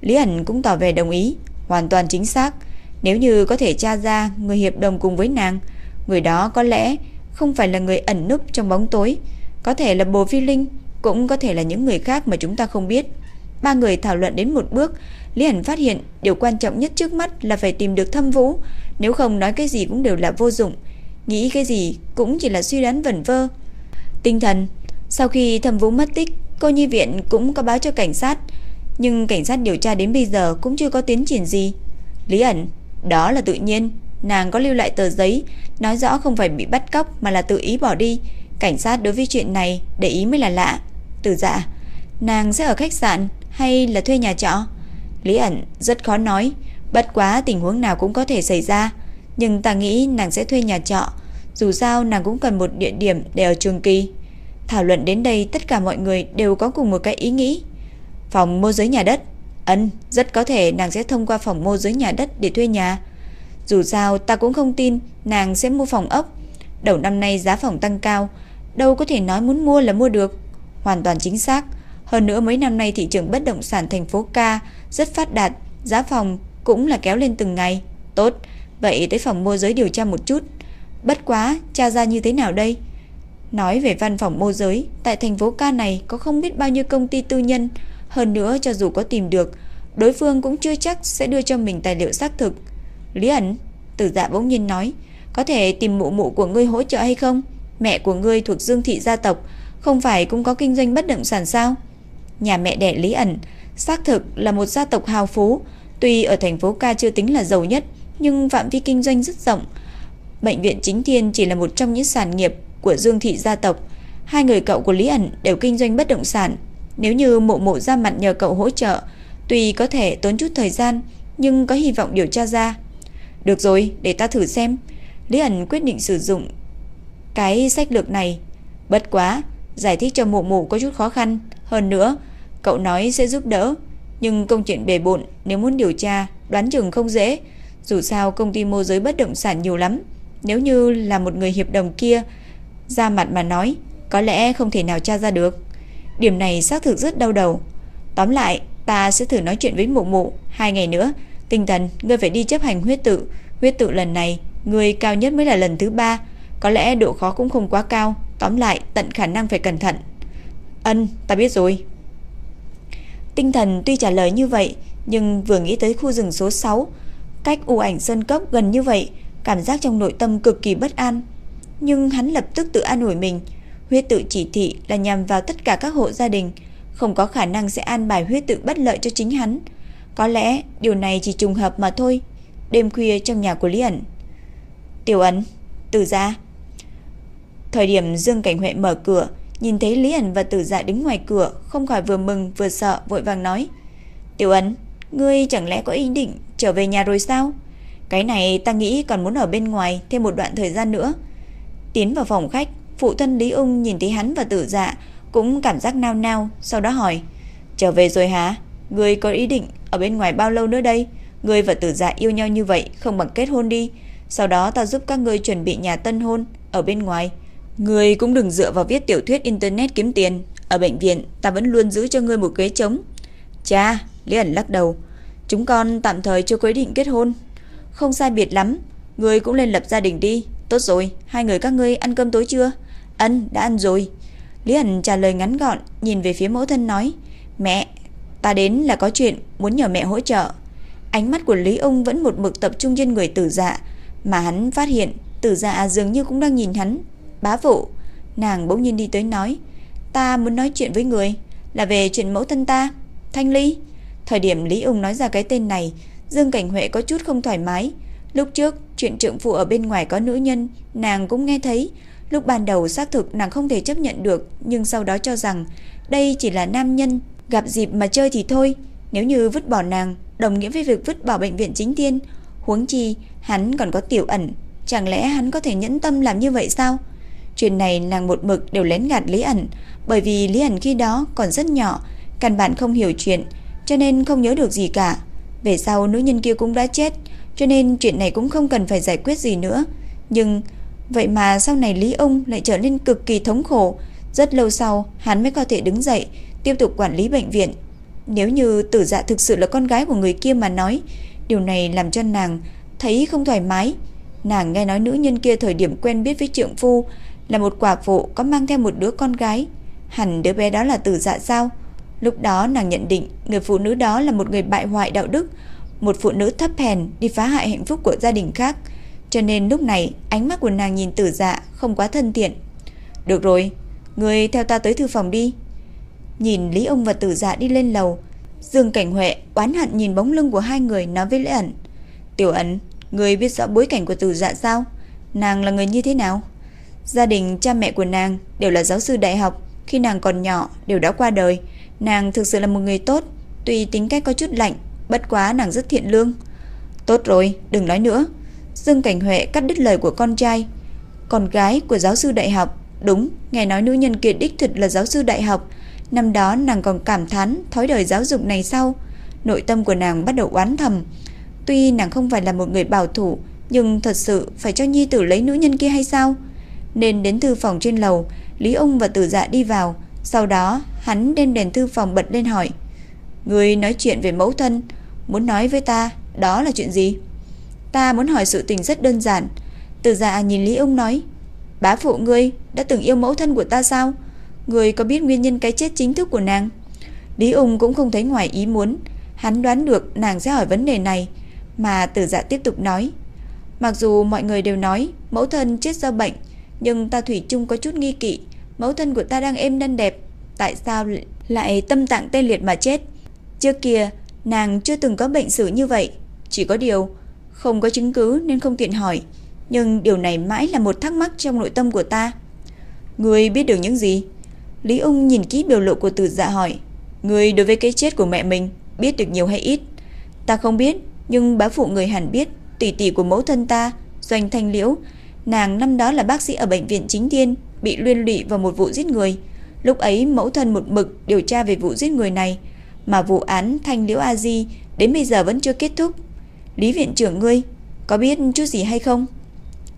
Lý ẩn cũng tỏ vẻ đồng ý, hoàn toàn chính xác. Nếu như có thể tra ra người hiệp đồng cùng với nàng, người đó có lẽ không phải là người ẩn núp trong bóng tối, có thể là Bồ Phi Linh, cũng có thể là những người khác mà chúng ta không biết. Ba người thảo luận đến một bước, Lý Hẳn phát hiện điều quan trọng nhất trước mắt là phải tìm được Thâm Vũ, nếu không nói cái gì cũng đều là vô dụng, nghĩ cái gì cũng chỉ là suy đoán vẩn vơ. Tinh thần, sau khi Thâm Vũ mất tích, cô nhi viện cũng có báo cho cảnh sát, nhưng cảnh sát điều tra đến bây giờ cũng chưa có tiến triển gì. Lý ẩn, đó là tự nhiên, nàng có lưu lại tờ giấy, nói rõ không phải bị bắt cóc mà là tự ý bỏ đi. Cảnh sát đối với chuyện này để ý mới là lạ. Từ dạ, nàng sẽ ở khách sạn hay là thuê nhà trọ? Lý ẩn rất khó nói, bất quá tình huống nào cũng có thể xảy ra, nhưng ta nghĩ nàng sẽ thuê nhà trọ, dù sao nàng cũng cần một địa điểm để ở trường kỳ. Thảo luận đến đây tất cả mọi người đều có cùng một cái ý nghĩ. Phòng môi giới nhà đất. Ấn, rất có thể nàng sẽ thông qua phòng môi giới nhà đất để thuê nhà. Dù sao ta cũng không tin nàng sẽ mua phòng ốc. Đầu năm nay giá phòng tăng cao, đâu có thể nói muốn mua là mua được. Hoàn toàn chính xác. Hơn nữa mấy năm nay thị trường bất động sản thành phố Ca rất phát đạt, giá phòng cũng là kéo lên từng ngày. Tốt, vậy tới phòng môi giới điều tra một chút. Bất quá, tra ra như thế nào đây? Nói về văn phòng môi giới, tại thành phố Ca này có không biết bao nhiêu công ty tư nhân, hơn nữa cho dù có tìm được, đối phương cũng chưa chắc sẽ đưa cho mình tài liệu xác thực. Lý ẩn, tử dạ bỗng nhiên nói, có thể tìm mụ mụ của ngươi hỗ trợ hay không? Mẹ của ngươi thuộc dương thị gia tộc, không phải cũng có kinh doanh bất động sản sao? Nhà mẹ đẻ Lý ẩn, xác thực là một gia tộc hào phú, tuy ở thành phố Ca chưa tính là giàu nhất, nhưng phạm vi kinh doanh rất rộng. Bệnh viện Chính Thiên chỉ là một trong những sản nghiệp của Dương thị gia tộc. Hai người cậu của Lý ẩn đều kinh doanh bất động sản, nếu như mộ mộ ra mặt nhờ cậu hỗ trợ, tuy có thể tốn chút thời gian, nhưng có hy vọng điều tra ra. Được rồi, để ta thử xem. Lý ẩn quyết định sử dụng cái sách lược này. Bất quá, giải thích cho mộ mộ có chút khó khăn. Hơn nữa, cậu nói sẽ giúp đỡ. Nhưng công chuyện bề bộn, nếu muốn điều tra, đoán chừng không dễ. Dù sao công ty môi giới bất động sản nhiều lắm. Nếu như là một người hiệp đồng kia, ra mặt mà nói, có lẽ không thể nào tra ra được. Điểm này xác thực rất đau đầu. Tóm lại, ta sẽ thử nói chuyện với mụ mụ hai ngày nữa. Tinh thần, ngươi phải đi chấp hành huyết tự. Huyết tự lần này, ngươi cao nhất mới là lần thứ ba. Có lẽ độ khó cũng không quá cao. Tóm lại, tận khả năng phải cẩn thận. Ân, ta biết rồi. Tinh thần tuy trả lời như vậy, nhưng vừa nghĩ tới khu rừng số 6, cách u ảnh sơn cốc gần như vậy, cảm giác trong nội tâm cực kỳ bất an. Nhưng hắn lập tức tự an ủi mình, Huyết tự chỉ thị là nhằm vào tất cả các hộ gia đình, không có khả năng sẽ an bài huyết tự bất lợi cho chính hắn. Có lẽ điều này chỉ trùng hợp mà thôi. Đêm khuya trong nhà của Lý ẩn. Tiểu ấn, từ ra Thời điểm Dương Cảnh Huệ mở cửa, nhìn thấy Lý ẩn và tử dạ đứng ngoài cửa, không khỏi vừa mừng vừa sợ, vội vàng nói. Tiểu ấn, ngươi chẳng lẽ có ý định trở về nhà rồi sao? Cái này ta nghĩ còn muốn ở bên ngoài thêm một đoạn thời gian nữa. Tiến vào phòng khách, Phụ thân Lý Ung nhìn thấy hắn và tử dạ cũng cảm giác nao nao, sau đó hỏi, Trở về rồi hả? Ngươi có ý định ở bên ngoài bao lâu nữa đây? Ngươi và tử dạ yêu nhau như vậy không bằng kết hôn đi. Sau đó ta giúp các ngươi chuẩn bị nhà tân hôn ở bên ngoài. Ngươi cũng đừng dựa vào viết tiểu thuyết internet kiếm tiền. Ở bệnh viện ta vẫn luôn giữ cho ngươi một ghế trống. Cha, Lý ẩn lắc đầu. Chúng con tạm thời chưa quyết định kết hôn. Không sai biệt lắm. Ngươi cũng lên lập gia đình đi. Tốt rồi, hai người các ngươi ăn cơm tối chưa? Ân, đã ăn rồi. Lý ẩn trả lời ngắn gọn, nhìn về phía mẫu thân nói. Mẹ, ta đến là có chuyện muốn nhờ mẹ hỗ trợ. Ánh mắt của Lý ông vẫn một mực tập trung trên người tử dạ, mà hắn phát hiện tử dạ dường như cũng đang nhìn hắn. Bá phụ, nàng bỗng nhiên đi tới nói, ta muốn nói chuyện với người, là về chuyện mẫu thân ta, Thanh Ly. Thời điểm Lý ung nói ra cái tên này, Dương Cảnh Huệ có chút không thoải mái. Lúc trước, chuyện trượng phụ ở bên ngoài có nữ nhân, nàng cũng nghe thấy. Lúc ban đầu xác thực nàng không thể chấp nhận được, nhưng sau đó cho rằng đây chỉ là nam nhân, gặp dịp mà chơi thì thôi. Nếu như vứt bỏ nàng, đồng nghĩa với việc vứt bỏ bệnh viện chính thiên, huống chi hắn còn có tiểu ẩn, chẳng lẽ hắn có thể nhẫn tâm làm như vậy sao? Chuyện này nàng một mực đều lén gạt Lý ẩn, bởi vì Lý ẩn khi đó còn rất nhỏ, căn bản không hiểu chuyện, cho nên không nhớ được gì cả. Về sau nữ nhân kia cũng đã chết, cho nên chuyện này cũng không cần phải giải quyết gì nữa. Nhưng vậy mà sau này Lý ông lại trở nên cực kỳ thống khổ, rất lâu sau hắn mới có thể đứng dậy, tiếp tục quản lý bệnh viện. Nếu như tử dạ thực sự là con gái của người kia mà nói, điều này làm cho nàng thấy không thoải mái. Nàng nghe nói nữ nhân kia thời điểm quen biết với trượng phu là một quả phụ có mang theo một đứa con gái. Hẳn đứa bé đó là tử dạ sao? Lúc đó nàng nhận định người phụ nữ đó là một người bại hoại đạo đức, một phụ nữ thấp hèn đi phá hại hạnh phúc của gia đình khác. Cho nên lúc này ánh mắt của nàng nhìn tử dạ không quá thân thiện. Được rồi, người theo ta tới thư phòng đi. Nhìn Lý ông và tử dạ đi lên lầu, Dương Cảnh Huệ oán hận nhìn bóng lưng của hai người nói với Lễ ẩn. Tiểu ẩn, người biết rõ bối cảnh của tử dạ sao? Nàng là người như thế nào? Gia đình cha mẹ của nàng đều là giáo sư đại học, khi nàng còn nhỏ đều đã qua đời. Nàng thực sự là một người tốt, tuy tính cách có chút lạnh, bất quá nàng rất thiện lương. Tốt rồi, đừng nói nữa. Dương Cảnh Huệ cắt đứt lời của con trai. Con gái của giáo sư đại học, đúng, nghe nói nữ nhân kia đích thực là giáo sư đại học. Năm đó nàng còn cảm thán thói đời giáo dục này sau. Nội tâm của nàng bắt đầu oán thầm. Tuy nàng không phải là một người bảo thủ, nhưng thật sự phải cho nhi tử lấy nữ nhân kia hay sao? Nên đến thư phòng trên lầu, Lý ông và tử dạ đi vào. Sau đó, hắn đem đèn thư phòng bật lên hỏi. Người nói chuyện về mẫu thân, muốn nói với ta, đó là chuyện gì? Ta muốn hỏi sự tình rất đơn giản. Tử dạ nhìn Lý ông nói. Bá phụ ngươi đã từng yêu mẫu thân của ta sao? Người có biết nguyên nhân cái chết chính thức của nàng? Lý ung cũng không thấy ngoài ý muốn. Hắn đoán được nàng sẽ hỏi vấn đề này. Mà tử dạ tiếp tục nói. Mặc dù mọi người đều nói mẫu thân chết do bệnh, nhưng ta thủy chung có chút nghi kỵ. Mẫu thân của ta đang êm đan đẹp. Tại sao lại tâm tạng tê liệt mà chết? Trước kia, nàng chưa từng có bệnh sử như vậy. Chỉ có điều, không có chứng cứ nên không tiện hỏi. Nhưng điều này mãi là một thắc mắc trong nội tâm của ta. Người biết được những gì? Lý ung nhìn kỹ biểu lộ của tử dạ hỏi. Người đối với cái chết của mẹ mình biết được nhiều hay ít? Ta không biết, nhưng bá phụ người hẳn biết. Tỷ tỷ của mẫu thân ta, Doanh Thanh Liễu. Nàng năm đó là bác sĩ ở bệnh viện chính thiên, bị liên lụy vào một vụ giết người. Lúc ấy mẫu thân một mực điều tra về vụ giết người này, mà vụ án Thanh Liễu A Di đến bây giờ vẫn chưa kết thúc. Lý viện trưởng ngươi có biết chút gì hay không?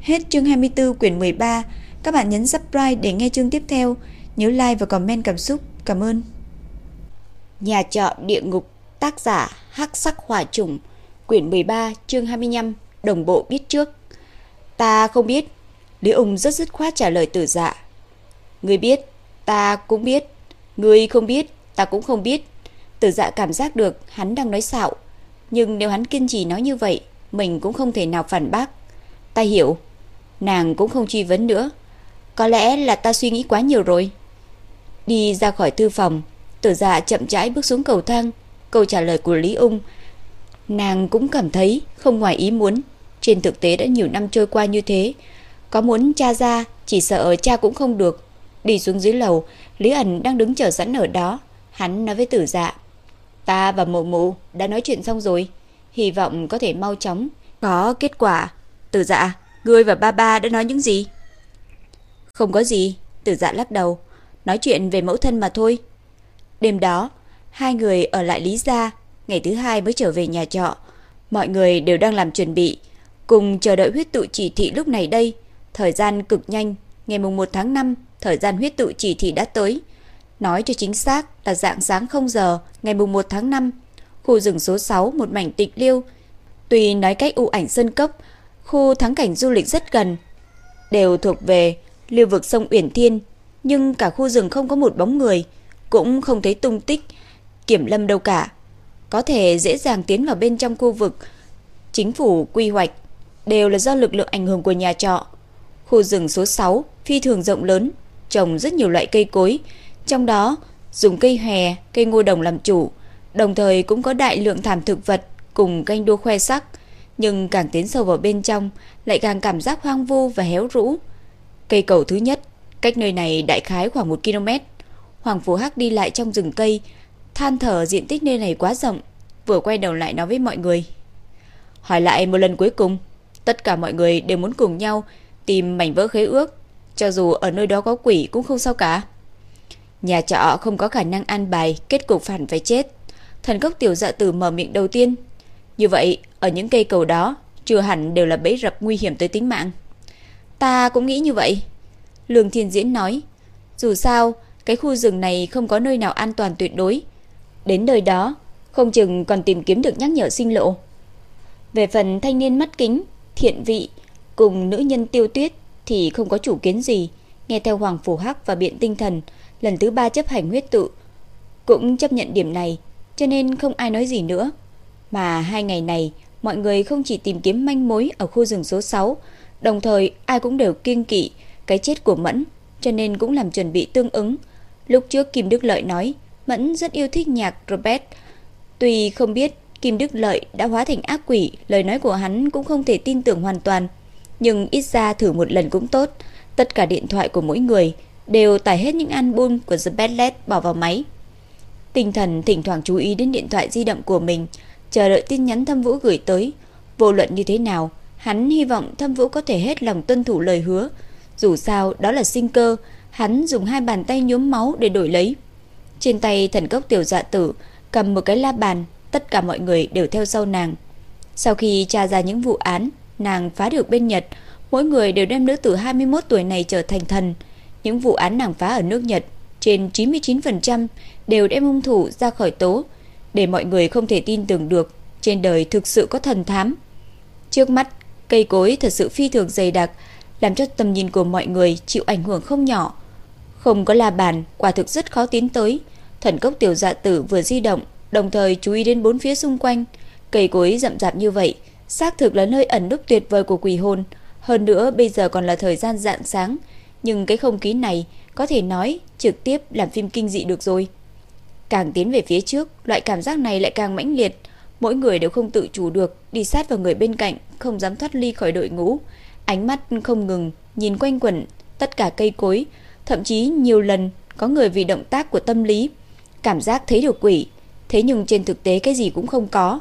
Hết chương 24 quyển 13. Các bạn nhấn subscribe để nghe chương tiếp theo. Nhớ like và comment cảm xúc. Cảm ơn. Nhà trọ địa ngục, tác giả Hắc Sắc Hỏa Trùng, quyển 13, chương 25, đồng bộ biết trước. Ta không biết. Lý ung rất dứt khoát trả lời tử dạ. Ngươi biết, ta cũng biết. Ngươi không biết, ta cũng không biết. Tử dạ cảm giác được hắn đang nói xạo. Nhưng nếu hắn kiên trì nói như vậy, mình cũng không thể nào phản bác. Ta hiểu. Nàng cũng không truy vấn nữa. Có lẽ là ta suy nghĩ quá nhiều rồi. Đi ra khỏi thư phòng, tử dạ chậm rãi bước xuống cầu thang. Câu trả lời của Lý Ung, nàng cũng cảm thấy không ngoài ý muốn. Trên thực tế đã nhiều năm trôi qua như thế, có muốn cha ra, chỉ sợ cha cũng không được. Đi xuống dưới lầu, Lý ẩn đang đứng chờ sẵn ở đó. Hắn nói với tử dạ. Ta và mụ mụ đã nói chuyện xong rồi. Hy vọng có thể mau chóng có kết quả. Tử dạ, ngươi và ba ba đã nói những gì? Không có gì. Tử dạ lắc đầu. Nói chuyện về mẫu thân mà thôi. Đêm đó, Hai người ở lại Lý Gia, ngày thứ hai mới trở về nhà trọ. Mọi người đều đang làm chuẩn bị, cùng chờ đợi huyết tụ chỉ thị lúc này đây. Thời gian cực nhanh, ngày mùng 1 tháng 5, thời gian huyết tụ chỉ thị đã tới. Nói cho chính xác là dạng sáng 0 giờ ngày mùng 1 tháng 5, khu rừng số 6 một mảnh tịch liêu. Tuy nói cách u ảnh sơn cốc, khu thắng cảnh du lịch rất gần, đều thuộc về lưu vực sông Uyển Thiên, nhưng cả khu rừng không có một bóng người, cũng không thấy tung tích kiểm lâm đâu cả. Có thể dễ dàng tiến vào bên trong khu vực chính phủ quy hoạch đều là do lực lượng ảnh hưởng của nhà trọ. Khu rừng số 6 phi thường rộng lớn, trồng rất nhiều loại cây cối, trong đó dùng cây hòe, cây ngô đồng làm chủ, đồng thời cũng có đại lượng thảm thực vật cùng canh đua khoe sắc, nhưng càng tiến sâu vào bên trong lại càng cảm giác hoang vu và héo rũ. Cây cầu thứ nhất, cách nơi này đại khái khoảng 1 km. Hoàng Phú Hắc đi lại trong rừng cây, than thở diện tích nơi này quá rộng, vừa quay đầu lại nói với mọi người. Hỏi lại một lần cuối cùng, tất cả mọi người đều muốn cùng nhau tìm mảnh vỡ khế ước, cho dù ở nơi đó có quỷ cũng không sao cả. Nhà trọ không có khả năng an bài, kết cục phản phải chết. Thần cốc tiểu dạ tử mở miệng đầu tiên. Như vậy, ở những cây cầu đó, chưa hẳn đều là bẫy rập nguy hiểm tới tính mạng. Ta cũng nghĩ như vậy. Lương Thiên Diễn nói, dù sao, cái khu rừng này không có nơi nào an toàn tuyệt đối. Đến nơi đó, không chừng còn tìm kiếm được nhắc nhở sinh lộ. Về phần thanh niên mắt kính, thiện vị cùng nữ nhân tiêu tuyết thì không có chủ kiến gì, nghe theo Hoàng Phủ Hắc và biện tinh thần, lần thứ ba chấp hành huyết tự, cũng chấp nhận điểm này, cho nên không ai nói gì nữa. Mà hai ngày này, mọi người không chỉ tìm kiếm manh mối ở khu rừng số 6, đồng thời ai cũng đều kiêng kỵ cái chết của Mẫn, cho nên cũng làm chuẩn bị tương ứng. Lúc trước Kim Đức Lợi nói, Mẫn rất yêu thích nhạc Robert. Tuy không biết Kim Đức Lợi đã hóa thành ác quỷ, lời nói của hắn cũng không thể tin tưởng hoàn toàn, nhưng ít ra thử một lần cũng tốt. Tất cả điện thoại của mỗi người đều tải hết những album của The Badlet bỏ vào máy. Tinh thần thỉnh thoảng chú ý đến điện thoại di động của mình, chờ đợi tin nhắn Thâm Vũ gửi tới. Vô luận như thế nào, hắn hy vọng Thâm Vũ có thể hết lòng tuân thủ lời hứa. Dù sao, đó là sinh cơ, hắn dùng hai bàn tay nhuốm máu để đổi lấy. Trên tay thần cốc tiểu dạ tử cầm một cái la bàn, tất cả mọi người đều theo sau nàng. Sau khi tra ra những vụ án nàng phá được bên Nhật, mỗi người đều đem nữ tử 21 tuổi này trở thành thần. Những vụ án nàng phá ở nước Nhật trên 99% đều đem hung thủ ra khỏi tố, để mọi người không thể tin tưởng được trên đời thực sự có thần thám. Trước mắt, cây cối thật sự phi thường dày đặc, làm cho tầm nhìn của mọi người chịu ảnh hưởng không nhỏ. Không có la bàn, quả thực rất khó tiến tới. Thần cốc tiểu dạ tử vừa di động, đồng thời chú ý đến bốn phía xung quanh. Cây cối rậm rạp như vậy, xác thực là nơi ẩn núp tuyệt vời của quỷ hồn. Hơn nữa bây giờ còn là thời gian rạng sáng, nhưng cái không khí này có thể nói trực tiếp làm phim kinh dị được rồi. Càng tiến về phía trước, loại cảm giác này lại càng mãnh liệt. Mỗi người đều không tự chủ được, đi sát vào người bên cạnh, không dám thoát ly khỏi đội ngũ. Ánh mắt không ngừng, nhìn quanh quẩn tất cả cây cối, thậm chí nhiều lần có người vì động tác của tâm lý, cảm giác thấy được quỷ. Thế nhưng trên thực tế cái gì cũng không có.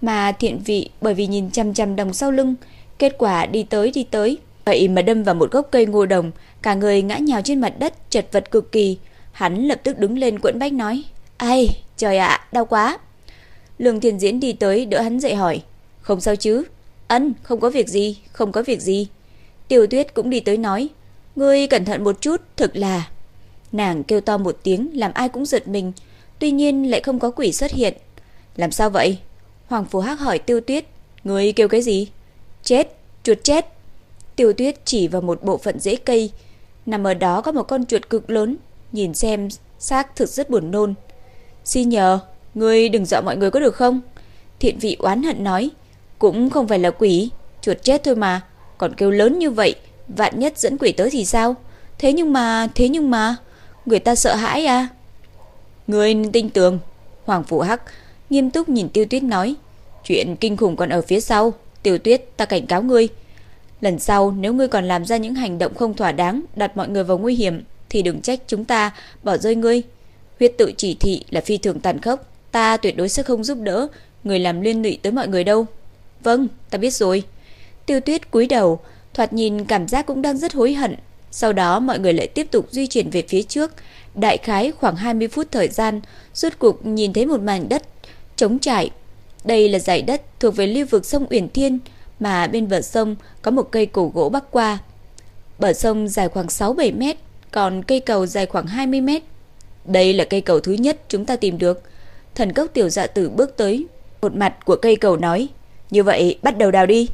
Mà thiện vị bởi vì nhìn chăm chăm đồng sau lưng, kết quả đi tới đi tới. Vậy mà đâm vào một gốc cây ngô đồng, cả người ngã nhào trên mặt đất, chật vật cực kỳ. Hắn lập tức đứng lên quẫn bách nói, Ai, trời ạ, đau quá. Lương Thiên Diễn đi tới đỡ hắn dậy hỏi, không sao chứ? ấn không có việc gì, không có việc gì. Tiêu Tuyết cũng đi tới nói, ngươi cẩn thận một chút, thực là... Nàng kêu to một tiếng làm ai cũng giật mình, tuy nhiên lại không có quỷ xuất hiện. Làm sao vậy? Hoàng Phú Hắc hỏi Tiêu Tuyết, người kêu cái gì? Chết, chuột chết. Tiêu Tuyết chỉ vào một bộ phận rễ cây, nằm ở đó có một con chuột cực lớn, nhìn xem xác thực rất buồn nôn. Xin nhờ, người đừng dọa mọi người có được không? Thiện vị oán hận nói, cũng không phải là quỷ, chuột chết thôi mà, còn kêu lớn như vậy, vạn nhất dẫn quỷ tới thì sao? Thế nhưng mà, thế nhưng mà, người ta sợ hãi à? Ngươi tin tưởng. Hoàng Phụ Hắc nghiêm túc nhìn Tiêu Tuyết nói, chuyện kinh khủng còn ở phía sau, Tiêu Tuyết, ta cảnh cáo ngươi, lần sau nếu ngươi còn làm ra những hành động không thỏa đáng, đặt mọi người vào nguy hiểm thì đừng trách chúng ta bỏ rơi ngươi. Huyết tự chỉ thị là phi thường tàn khốc, ta tuyệt đối sẽ không giúp đỡ người làm liên lụy tới mọi người đâu. Vâng, ta biết rồi. Tiêu Tuyết cúi đầu, thoạt nhìn cảm giác cũng đang rất hối hận. Sau đó mọi người lại tiếp tục di chuyển về phía trước, Đại khái khoảng 20 phút thời gian, rốt cuộc nhìn thấy một mảnh đất trống trải. Đây là dải đất thuộc về lưu vực sông Uyển Thiên, mà bên bờ sông có một cây cổ gỗ bắc qua. Bờ sông dài khoảng 6-7 mét, còn cây cầu dài khoảng 20 mét. Đây là cây cầu thứ nhất chúng ta tìm được. Thần cốc tiểu dạ tử bước tới, một mặt của cây cầu nói, như vậy bắt đầu đào đi.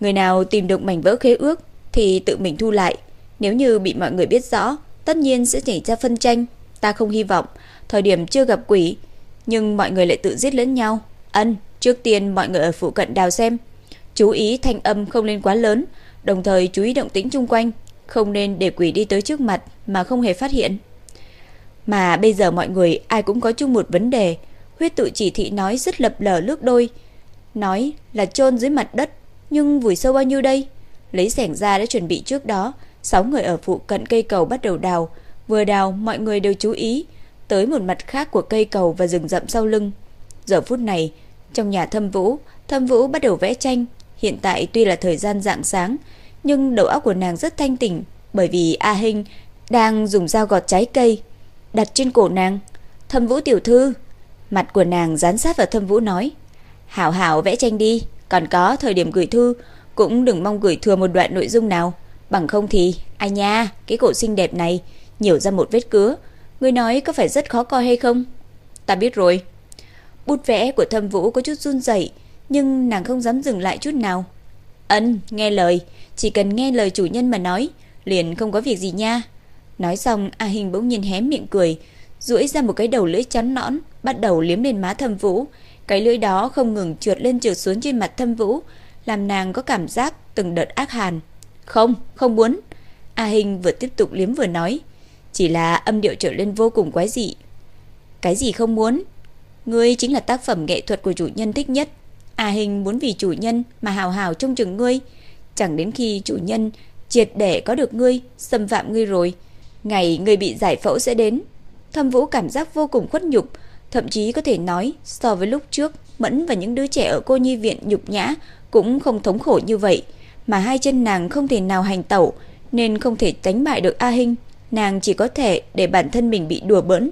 Người nào tìm được mảnh vỡ khế ước thì tự mình thu lại. Nếu như bị mọi người biết rõ, tất nhiên sẽ xảy ra phân tranh. Ta không hy vọng, thời điểm chưa gặp quỷ, nhưng mọi người lại tự giết lẫn nhau. Ân, trước tiên mọi người ở phụ cận đào xem. Chú ý thanh âm không lên quá lớn, đồng thời chú ý động tĩnh chung quanh, không nên để quỷ đi tới trước mặt mà không hề phát hiện. Mà bây giờ mọi người ai cũng có chung một vấn đề, huyết tự chỉ thị nói rất lập lờ lướt đôi, nói là chôn dưới mặt đất, nhưng vùi sâu bao nhiêu đây? Lấy sẻng ra đã chuẩn bị trước đó, sáu người ở phụ cận cây cầu bắt đầu đào, vừa đào mọi người đều chú ý tới một mặt khác của cây cầu và rừng rậm sau lưng. Giờ phút này, trong nhà Thâm Vũ, Thâm Vũ bắt đầu vẽ tranh, hiện tại tuy là thời gian rạng sáng, nhưng đầu óc của nàng rất thanh tỉnh, bởi vì A Hinh đang dùng dao gọt trái cây đặt trên cổ nàng. Thâm Vũ tiểu thư, mặt của nàng dán sát vào Thâm Vũ nói: "Hảo hảo vẽ tranh đi, còn có thời điểm gửi thư cũng đừng mong gửi thừa một đoạn nội dung nào, bằng không thì ai nha, cái cổ xinh đẹp này nhiều ra một vết cứa, người nói có phải rất khó coi hay không?" "Ta biết rồi." Bút vẽ của Thâm Vũ có chút run rẩy, nhưng nàng không dám dừng lại chút nào. "Ân, nghe lời, chỉ cần nghe lời chủ nhân mà nói, liền không có việc gì nha." Nói xong, A Hình bỗng nhiên hé miệng cười, duỗi ra một cái đầu lưỡi trắng nõn, bắt đầu liếm lên má Thâm Vũ. Cái lưỡi đó không ngừng trượt lên trượt xuống trên mặt Thâm Vũ, làm nàng có cảm giác từng đợt ác hàn. "Không, không muốn." A Hình vừa tiếp tục liếm vừa nói, chỉ là âm điệu trở lên vô cùng quái dị. "Cái gì không muốn? Ngươi chính là tác phẩm nghệ thuật của chủ nhân thích nhất. A Hình muốn vì chủ nhân mà hào hào trông chừng ngươi, chẳng đến khi chủ nhân triệt để có được ngươi, xâm phạm ngươi rồi." Ngày ngươi bị giải phẫu sẽ đến. Thâm Vũ cảm giác vô cùng khuất nhục, thậm chí có thể nói so với lúc trước, Mẫn và những đứa trẻ ở cô nhi viện nhục nhã cũng không thống khổ như vậy, mà hai chân nàng không thể nào hành tẩu nên không thể đánh bại được A Hinh, nàng chỉ có thể để bản thân mình bị đùa bỡn.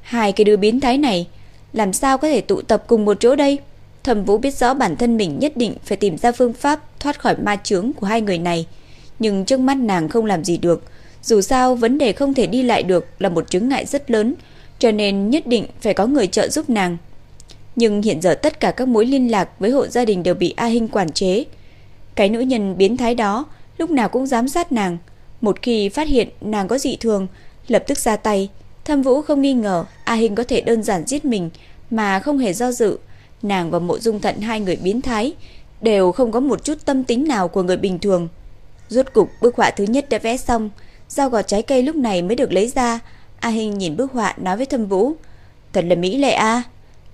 Hai cái đứa biến thái này làm sao có thể tụ tập cùng một chỗ đây? Thẩm Vũ biết rõ bản thân mình nhất định phải tìm ra phương pháp thoát khỏi ma chướng của hai người này, nhưng trước mắt nàng không làm gì được, dù sao vấn đề không thể đi lại được là một chứng ngại rất lớn, cho nên nhất định phải có người trợ giúp nàng. Nhưng hiện giờ tất cả các mối liên lạc với hộ gia đình đều bị A Hinh quản chế. Cái nữ nhân biến thái đó lúc nào cũng giám sát nàng, một khi phát hiện nàng có dị thường, lập tức ra tay. Thâm Vũ không nghi ngờ A hình có thể đơn giản giết mình mà không hề do dự. Nàng và Mộ Dung Thận hai người biến thái đều không có một chút tâm tính nào của người bình thường. Rốt cục bức họa thứ nhất đã vẽ xong, Dao gọt trái cây lúc này mới được lấy ra. A hình nhìn bức họa nói với Thâm Vũ, thật là mỹ lệ a,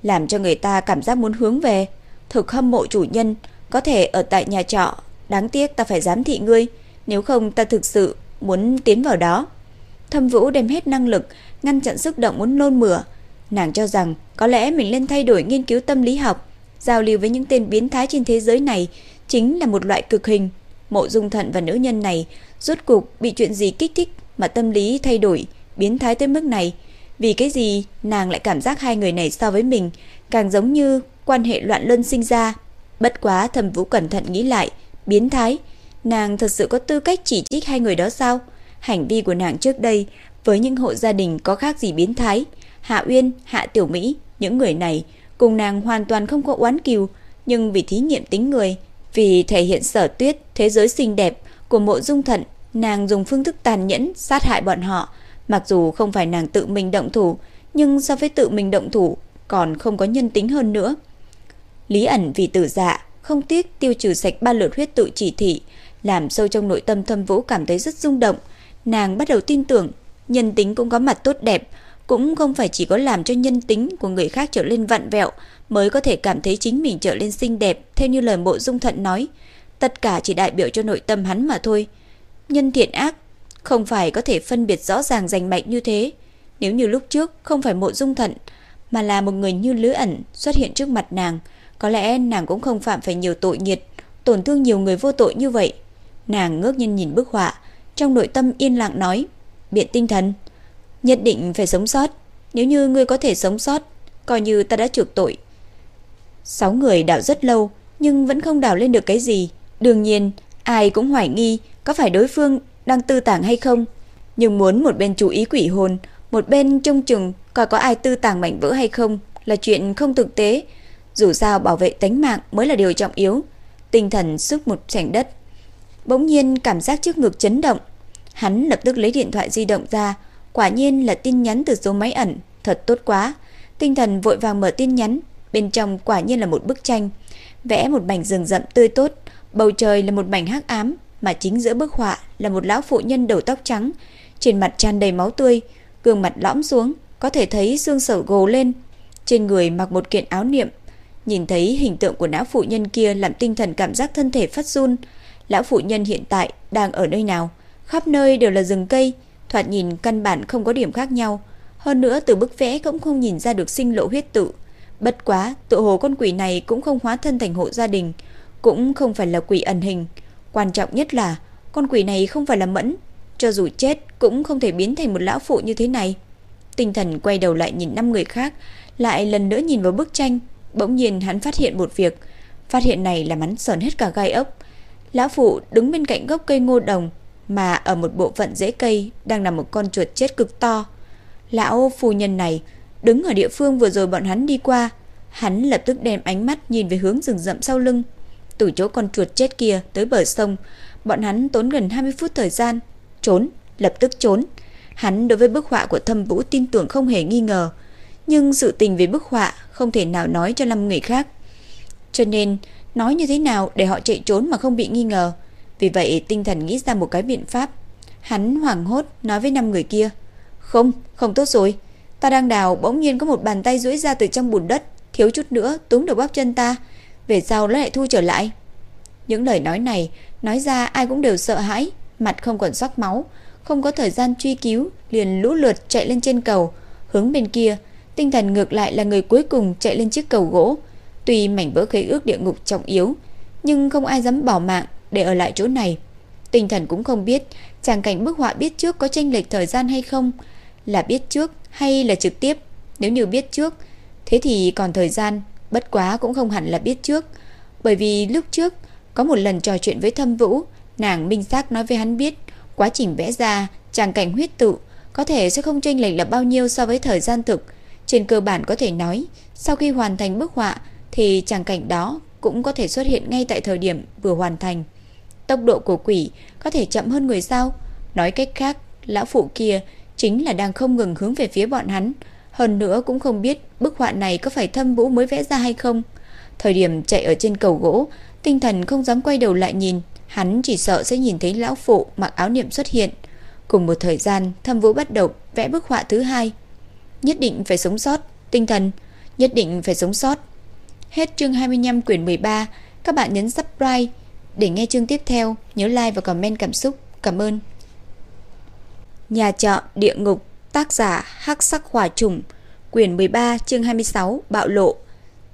làm cho người ta cảm giác muốn hướng về. Thực hâm mộ chủ nhân có thể ở tại nhà trọ, đáng tiếc ta phải giám thị ngươi, nếu không ta thực sự muốn tiến vào đó. Thâm Vũ đem hết năng lực ngăn chặn sức động muốn nôn mửa. Nàng cho rằng có lẽ mình nên thay đổi nghiên cứu tâm lý học, giao lưu với những tên biến thái trên thế giới này chính là một loại cực hình. Mộ Dung Thận và nữ nhân này rốt cục bị chuyện gì kích thích mà tâm lý thay đổi, biến thái tới mức này. Vì cái gì nàng lại cảm giác hai người này so với mình càng giống như quan hệ loạn luân sinh ra. Bất quá thầm vũ cẩn thận nghĩ lại, biến thái, nàng thật sự có tư cách chỉ trích hai người đó sao? Hành vi của nàng trước đây với những hộ gia đình có khác gì biến thái. Hạ Uyên, Hạ Tiểu Mỹ, những người này cùng nàng hoàn toàn không có oán kiều, nhưng vì thí nghiệm tính người, vì thể hiện sở tuyết thế giới xinh đẹp của mộ dung thận, nàng dùng phương thức tàn nhẫn sát hại bọn họ. Mặc dù không phải nàng tự mình động thủ, nhưng so với tự mình động thủ còn không có nhân tính hơn nữa. Lý ẩn vì tử dạ, không tiếc tiêu trừ sạch ba lượt huyết tự chỉ thị, làm sâu trong nội tâm thâm vũ cảm thấy rất rung động. Nàng bắt đầu tin tưởng, nhân tính cũng có mặt tốt đẹp, cũng không phải chỉ có làm cho nhân tính của người khác trở lên vặn vẹo mới có thể cảm thấy chính mình trở lên xinh đẹp theo như lời mộ dung thận nói. Tất cả chỉ đại biểu cho nội tâm hắn mà thôi. Nhân thiện ác không phải có thể phân biệt rõ ràng rành mạch như thế. Nếu như lúc trước không phải mộ dung thận mà là một người như lứa ẩn xuất hiện trước mặt nàng, có lẽ nàng cũng không phạm phải nhiều tội nghiệt, tổn thương nhiều người vô tội như vậy. Nàng ngước nhiên nhìn bức họa, trong nội tâm yên lặng nói, biện tinh thần, Nhất định phải sống sót. Nếu như ngươi có thể sống sót, coi như ta đã chuộc tội. Sáu người đào rất lâu, nhưng vẫn không đào lên được cái gì. Đương nhiên, ai cũng hoài nghi có phải đối phương đang tư tàng hay không. Nhưng muốn một bên chú ý quỷ hồn, một bên trông chừng coi có ai tư tàng mảnh vỡ hay không là chuyện không thực tế. Dù sao bảo vệ tính mạng mới là điều trọng yếu. Tinh thần xúc một sảnh đất. Bỗng nhiên cảm giác trước ngực chấn động. Hắn lập tức lấy điện thoại di động ra, quả nhiên là tin nhắn từ số máy ẩn, thật tốt quá. Tinh thần vội vàng mở tin nhắn, bên trong quả nhiên là một bức tranh, vẽ một mảnh rừng rậm tươi tốt, bầu trời là một mảnh hắc ám, mà chính giữa bức họa là một lão phụ nhân đầu tóc trắng, trên mặt tràn đầy máu tươi, gương mặt lõm xuống, có thể thấy xương sở gồ lên, trên người mặc một kiện áo niệm. Nhìn thấy hình tượng của lão phụ nhân kia làm tinh thần cảm giác thân thể phát run. Lão phụ nhân hiện tại đang ở nơi nào? Khắp nơi đều là rừng cây, thoạt nhìn căn bản không có điểm khác nhau. Hơn nữa từ bức vẽ cũng không nhìn ra được sinh lộ huyết tự. Bất quá, tự hồ con quỷ này cũng không hóa thân thành hộ gia đình, cũng không phải là quỷ ẩn hình. Quan trọng nhất là con quỷ này không phải là mẫn, cho dù chết cũng không thể biến thành một lão phụ như thế này. Tinh thần quay đầu lại nhìn năm người khác, lại lần nữa nhìn vào bức tranh, bỗng nhiên hắn phát hiện một việc, phát hiện này làm hắn sờn hết cả gai ốc. Lão phụ đứng bên cạnh gốc cây ngô đồng, mà ở một bộ phận rễ cây đang nằm một con chuột chết cực to. Lão phu nhân này đứng ở địa phương vừa rồi bọn hắn đi qua, hắn lập tức đem ánh mắt nhìn về hướng rừng rậm sau lưng. Từ chỗ con chuột chết kia tới bờ sông, bọn hắn tốn gần 20 phút thời gian, trốn, lập tức trốn. Hắn đối với bức họa của Thâm Vũ tin tưởng không hề nghi ngờ, nhưng sự tình về bức họa không thể nào nói cho năm người khác. Cho nên, nói như thế nào để họ chạy trốn mà không bị nghi ngờ. Vì vậy tinh thần nghĩ ra một cái biện pháp. Hắn hoảng hốt nói với năm người kia. Không, không tốt rồi. Ta đang đào bỗng nhiên có một bàn tay duỗi ra từ trong bùn đất. Thiếu chút nữa túm được bắp chân ta. Về sau nó lại thu trở lại. Những lời nói này nói ra ai cũng đều sợ hãi. Mặt không còn sắc máu. Không có thời gian truy cứu. Liền lũ lượt chạy lên trên cầu. Hướng bên kia. Tinh thần ngược lại là người cuối cùng chạy lên chiếc cầu gỗ. Tuy mảnh vỡ khế ước địa ngục trọng yếu. Nhưng không ai dám bỏ mạng để ở lại chỗ này. Tinh thần cũng không biết chàng cảnh bức họa biết trước có chênh lệch thời gian hay không, là biết trước hay là trực tiếp. Nếu như biết trước, thế thì còn thời gian, bất quá cũng không hẳn là biết trước. Bởi vì lúc trước có một lần trò chuyện với Thâm Vũ, nàng minh xác nói với hắn biết quá trình vẽ ra chàng cảnh huyết tự có thể sẽ không chênh lệch là bao nhiêu so với thời gian thực. Trên cơ bản có thể nói, sau khi hoàn thành bức họa thì chàng cảnh đó cũng có thể xuất hiện ngay tại thời điểm vừa hoàn thành. Tốc độ của quỷ có thể chậm hơn người sao? Nói cách khác, lão phụ kia chính là đang không ngừng hướng về phía bọn hắn. Hơn nữa cũng không biết bức họa này có phải thâm vũ mới vẽ ra hay không. Thời điểm chạy ở trên cầu gỗ, tinh thần không dám quay đầu lại nhìn. Hắn chỉ sợ sẽ nhìn thấy lão phụ mặc áo niệm xuất hiện. Cùng một thời gian, thâm vũ bắt đầu vẽ bức họa thứ hai. Nhất định phải sống sót, tinh thần, nhất định phải sống sót. Hết chương 25 quyển 13, các bạn nhấn subscribe để nghe chương tiếp theo, nhớ like và comment cảm xúc. Cảm ơn. Nhà trọ địa ngục, tác giả Hắc Sắc Hỏa Trùng, quyển 13, chương 26, bạo lộ.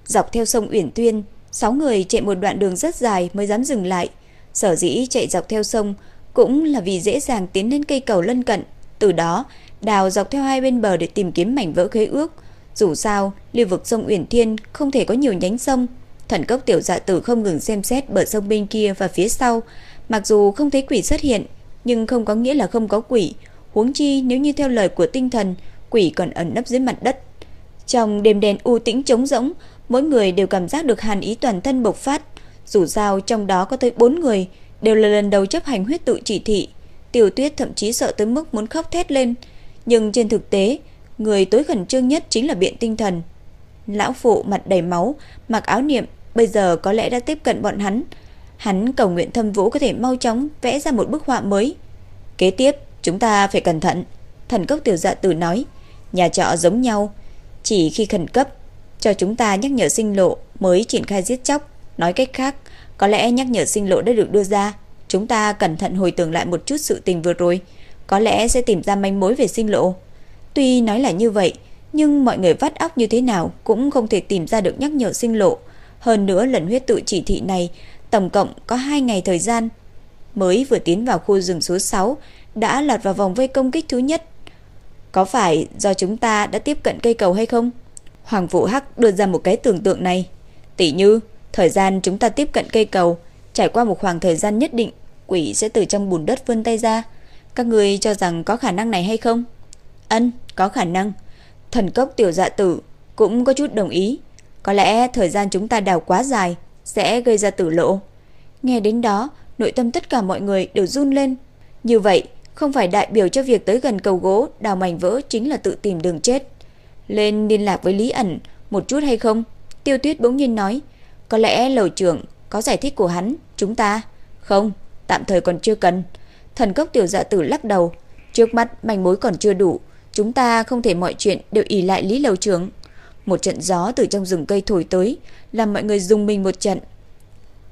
Dọc theo sông Uyển Tuyên, sáu người chạy một đoạn đường rất dài mới dám dừng lại. Sở dĩ chạy dọc theo sông cũng là vì dễ dàng tiến lên cây cầu lân cận, từ đó đào dọc theo hai bên bờ để tìm kiếm mảnh vỡ khế ước. Dù sao, lưu vực sông Uyển Thiên không thể có nhiều nhánh sông, Thần cốc tiểu dạ tử không ngừng xem xét bờ sông bên kia và phía sau, mặc dù không thấy quỷ xuất hiện, nhưng không có nghĩa là không có quỷ, huống chi nếu như theo lời của tinh thần, quỷ còn ẩn nấp dưới mặt đất. Trong đêm đen u tĩnh trống rỗng, mỗi người đều cảm giác được hàn ý toàn thân bộc phát, dù sao trong đó có tới 4 người đều là lần đầu chấp hành huyết tự chỉ thị. Tiểu Tuyết thậm chí sợ tới mức muốn khóc thét lên, nhưng trên thực tế, người tối khẩn trương nhất chính là biện tinh thần. Lão phụ mặt đầy máu, mặc áo niệm, bây giờ có lẽ đã tiếp cận bọn hắn. Hắn cầu nguyện Thâm Vũ có thể mau chóng vẽ ra một bức họa mới. Kế tiếp, chúng ta phải cẩn thận. Thần cốc tiểu dạ tử nói, nhà trọ giống nhau, chỉ khi khẩn cấp cho chúng ta nhắc nhở sinh lộ mới triển khai giết chóc. Nói cách khác, có lẽ nhắc nhở sinh lộ đã được đưa ra. Chúng ta cẩn thận hồi tưởng lại một chút sự tình vừa rồi, có lẽ sẽ tìm ra manh mối về sinh lộ. Tuy nói là như vậy, nhưng mọi người vắt óc như thế nào cũng không thể tìm ra được nhắc nhở sinh lộ. Hơn nữa lần huyết tự chỉ thị này tổng cộng có 2 ngày thời gian. Mới vừa tiến vào khu rừng số 6 đã lọt vào vòng vây công kích thứ nhất. Có phải do chúng ta đã tiếp cận cây cầu hay không? Hoàng Vũ Hắc đưa ra một cái tưởng tượng này. Tỷ như, thời gian chúng ta tiếp cận cây cầu, trải qua một khoảng thời gian nhất định, quỷ sẽ từ trong bùn đất vươn tay ra. Các người cho rằng có khả năng này hay không? Ân, có khả năng. Thần cốc tiểu dạ tử cũng có chút đồng ý. Có lẽ thời gian chúng ta đào quá dài sẽ gây ra tử lộ. Nghe đến đó, nội tâm tất cả mọi người đều run lên. Như vậy, không phải đại biểu cho việc tới gần cầu gỗ đào mảnh vỡ chính là tự tìm đường chết. Lên liên lạc với Lý ẩn một chút hay không? Tiêu Tuyết bỗng nhiên nói, có lẽ lầu trưởng có giải thích của hắn, chúng ta không, tạm thời còn chưa cần. Thần cốc tiểu dạ tử lắc đầu, trước mắt manh mối còn chưa đủ, chúng ta không thể mọi chuyện đều ỷ lại Lý lầu trưởng. Một trận gió từ trong rừng cây thổi tới, làm mọi người dùng mình một trận.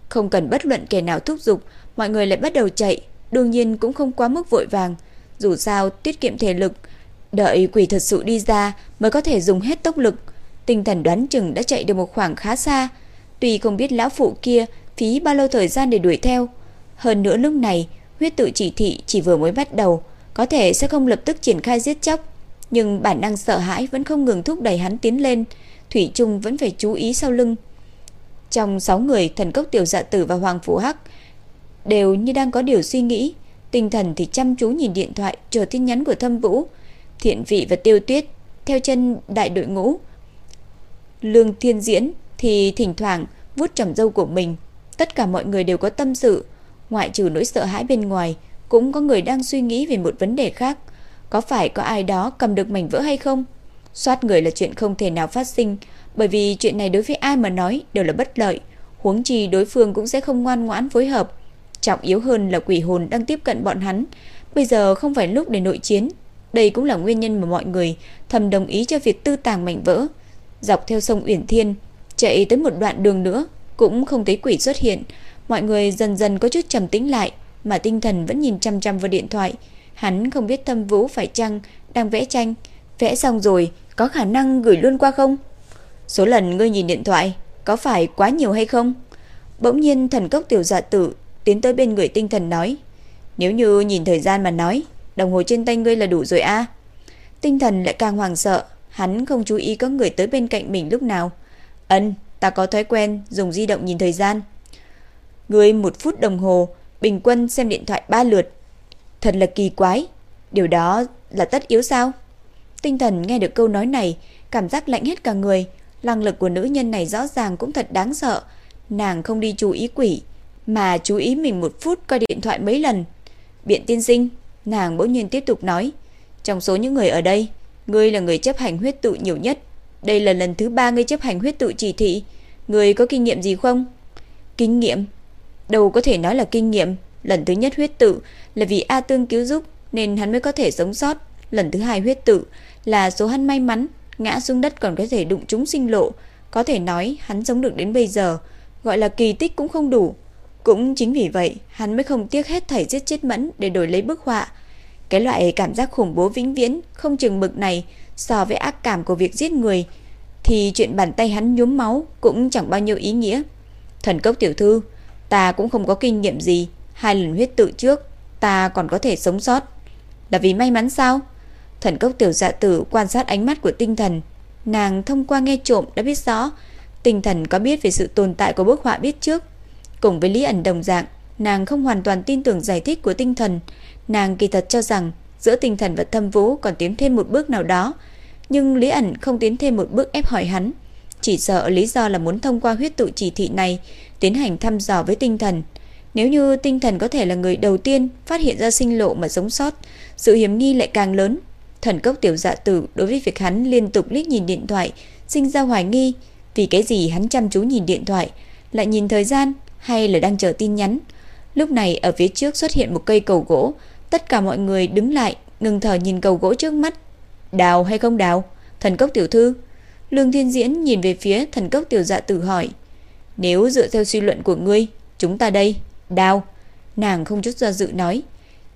Không cần bất luận kẻ nào thúc giục, mọi người lại bắt đầu chạy, đương nhiên cũng không quá mức vội vàng, dù sao tiết kiệm thể lực, đợi quỷ thật sự đi ra mới có thể dùng hết tốc lực. Tinh thần đoán chừng đã chạy được một khoảng khá xa, tuy không biết lão phụ kia phí bao lâu thời gian để đuổi theo. Hơn nữa lúc này, huyết tự chỉ thị chỉ vừa mới bắt đầu, có thể sẽ không lập tức triển khai giết chóc, nhưng bản năng sợ hãi vẫn không ngừng thúc đẩy hắn tiến lên, Thủy Trung vẫn phải chú ý sau lưng. Trong 6 người, thần cốc tiểu dạ tử và Hoàng Phủ Hắc đều như đang có điều suy nghĩ, tinh thần thì chăm chú nhìn điện thoại chờ tin nhắn của Thâm Vũ. Thiện Vị và Tiêu Tuyết theo chân đại đội ngũ. Lương Thiên Diễn thì thỉnh thoảng vuốt trầm dâu của mình. Tất cả mọi người đều có tâm sự, ngoại trừ nỗi sợ hãi bên ngoài, cũng có người đang suy nghĩ về một vấn đề khác. Có phải có ai đó cầm được mảnh vỡ hay không? Soát người là chuyện không thể nào phát sinh, bởi vì chuyện này đối với ai mà nói đều là bất lợi, huống chi đối phương cũng sẽ không ngoan ngoãn phối hợp. Trọng yếu hơn là quỷ hồn đang tiếp cận bọn hắn, bây giờ không phải lúc để nội chiến. Đây cũng là nguyên nhân mà mọi người thầm đồng ý cho việc tư tàng mảnh vỡ. Dọc theo sông Uyển Thiên, chạy tới một đoạn đường nữa cũng không thấy quỷ xuất hiện, mọi người dần dần có chút trầm tĩnh lại, mà tinh thần vẫn nhìn chăm chăm vào điện thoại. Hắn không biết Thâm Vũ phải chăng đang vẽ tranh, vẽ xong rồi có khả năng gửi luôn qua không? Số lần ngươi nhìn điện thoại có phải quá nhiều hay không? Bỗng nhiên thần cốc tiểu dạ tử tiến tới bên người tinh thần nói, nếu như nhìn thời gian mà nói, đồng hồ trên tay ngươi là đủ rồi a. Tinh thần lại càng hoàng sợ, hắn không chú ý có người tới bên cạnh mình lúc nào. Ân, ta có thói quen dùng di động nhìn thời gian. Ngươi một phút đồng hồ, bình quân xem điện thoại ba lượt. Thật là kỳ quái, điều đó là tất yếu sao? Tinh thần nghe được câu nói này, cảm giác lạnh hết cả người, năng lực của nữ nhân này rõ ràng cũng thật đáng sợ. Nàng không đi chú ý quỷ, mà chú ý mình một phút coi điện thoại mấy lần. Biện tiên sinh, nàng bỗng nhiên tiếp tục nói, trong số những người ở đây, ngươi là người chấp hành huyết tự nhiều nhất. Đây là lần thứ ba ngươi chấp hành huyết tự chỉ thị, ngươi có kinh nghiệm gì không? Kinh nghiệm? Đâu có thể nói là kinh nghiệm, lần thứ nhất huyết tự là vì A Tương cứu giúp nên hắn mới có thể sống sót, lần thứ hai huyết tự là số hắn may mắn, ngã xuống đất còn có thể đụng trúng sinh lộ, có thể nói hắn sống được đến bây giờ, gọi là kỳ tích cũng không đủ. Cũng chính vì vậy, hắn mới không tiếc hết thảy giết chết mẫn để đổi lấy bức họa. Cái loại cảm giác khủng bố vĩnh viễn không chừng mực này so với ác cảm của việc giết người thì chuyện bàn tay hắn nhuốm máu cũng chẳng bao nhiêu ý nghĩa. Thần cốc tiểu thư, ta cũng không có kinh nghiệm gì, hai lần huyết tự trước, ta còn có thể sống sót. Là vì may mắn sao? Thần cốc tiểu dạ tử quan sát ánh mắt của tinh thần, nàng thông qua nghe trộm đã biết rõ tinh thần có biết về sự tồn tại của bức họa biết trước. Cùng với Lý ẩn đồng dạng, nàng không hoàn toàn tin tưởng giải thích của tinh thần, nàng kỳ thật cho rằng giữa tinh thần và thâm vũ còn tiến thêm một bước nào đó, nhưng Lý ẩn không tiến thêm một bước ép hỏi hắn, chỉ sợ lý do là muốn thông qua huyết tụ chỉ thị này tiến hành thăm dò với tinh thần. Nếu như tinh thần có thể là người đầu tiên phát hiện ra sinh lộ mà sống sót, sự hiểm nghi lại càng lớn. Thần cốc tiểu dạ tử đối với việc hắn liên tục liếc nhìn điện thoại, sinh ra hoài nghi, vì cái gì hắn chăm chú nhìn điện thoại, lại nhìn thời gian hay là đang chờ tin nhắn. Lúc này ở phía trước xuất hiện một cây cầu gỗ, tất cả mọi người đứng lại, ngừng thở nhìn cầu gỗ trước mắt. Đào hay không đào? Thần cốc tiểu thư. Lương Thiên Diễn nhìn về phía thần cốc tiểu dạ tử hỏi. Nếu dựa theo suy luận của ngươi, chúng ta đây, đào. Nàng không chút do dự nói.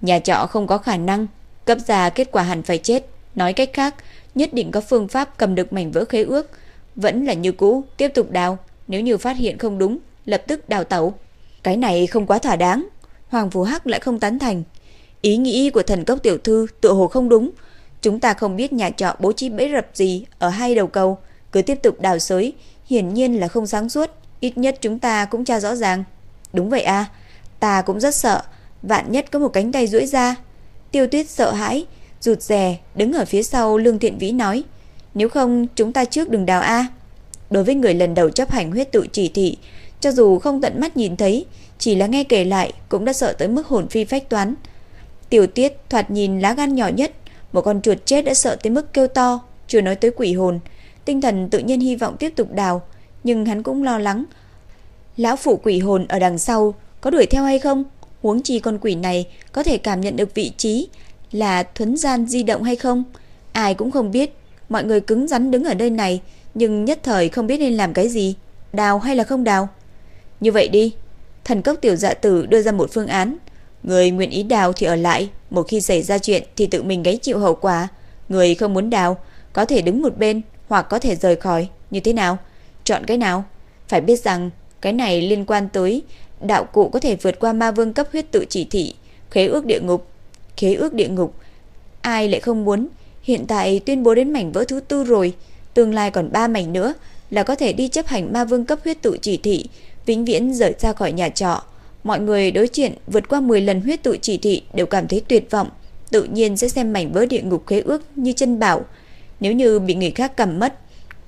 Nhà trọ không có khả năng, cấp ra kết quả hẳn phải chết. Nói cách khác, nhất định có phương pháp cầm được mảnh vỡ khế ước. Vẫn là như cũ, tiếp tục đào. Nếu như phát hiện không đúng, lập tức đào tẩu. Cái này không quá thỏa đáng. Hoàng Phú Hắc lại không tán thành. Ý nghĩ của thần cốc tiểu thư tựa hồ không đúng. Chúng ta không biết nhà trọ bố trí bẫy rập gì ở hai đầu cầu, cứ tiếp tục đào sới hiển nhiên là không sáng suốt, ít nhất chúng ta cũng tra rõ ràng. Đúng vậy à, ta cũng rất sợ, vạn nhất có một cánh tay duỗi ra. Tiêu Tuyết sợ hãi, rụt rè đứng ở phía sau Lương Thiện Vĩ nói, nếu không chúng ta trước đừng đào a. Đối với người lần đầu chấp hành huyết tự chỉ thị, cho dù không tận mắt nhìn thấy, chỉ là nghe kể lại cũng đã sợ tới mức hồn phi phách toán. Tiểu Tiết thoạt nhìn lá gan nhỏ nhất, một con chuột chết đã sợ tới mức kêu to, chưa nói tới quỷ hồn. Tinh thần tự nhiên hy vọng tiếp tục đào, nhưng hắn cũng lo lắng. Lão phụ quỷ hồn ở đằng sau có đuổi theo hay không? Huống chi con quỷ này có thể cảm nhận được vị trí là thuấn gian di động hay không? Ai cũng không biết. Mọi người cứng rắn đứng ở nơi này, nhưng nhất thời không biết nên làm cái gì, đào hay là không đào. Như vậy đi, thần cốc tiểu dạ tử đưa ra một phương án. Người nguyện ý đào thì ở lại, một khi xảy ra chuyện thì tự mình gánh chịu hậu quả. Người không muốn đào, có thể đứng một bên hoặc có thể rời khỏi, như thế nào? Chọn cái nào? Phải biết rằng cái này liên quan tới đạo cụ có thể vượt qua ma vương cấp huyết tự chỉ thị, khế ước địa ngục. Khế ước địa ngục, ai lại không muốn? Hiện tại tuyên bố đến mảnh vỡ thứ tư rồi, tương lai còn 3 mảnh nữa là có thể đi chấp hành ma vương cấp huyết tự chỉ thị, vĩnh viễn rời ra khỏi nhà trọ. Mọi người đối chuyện vượt qua 10 lần huyết tự chỉ thị đều cảm thấy tuyệt vọng, tự nhiên sẽ xem mảnh vỡ địa ngục khế ước như chân bảo. Nếu như bị người khác cầm mất,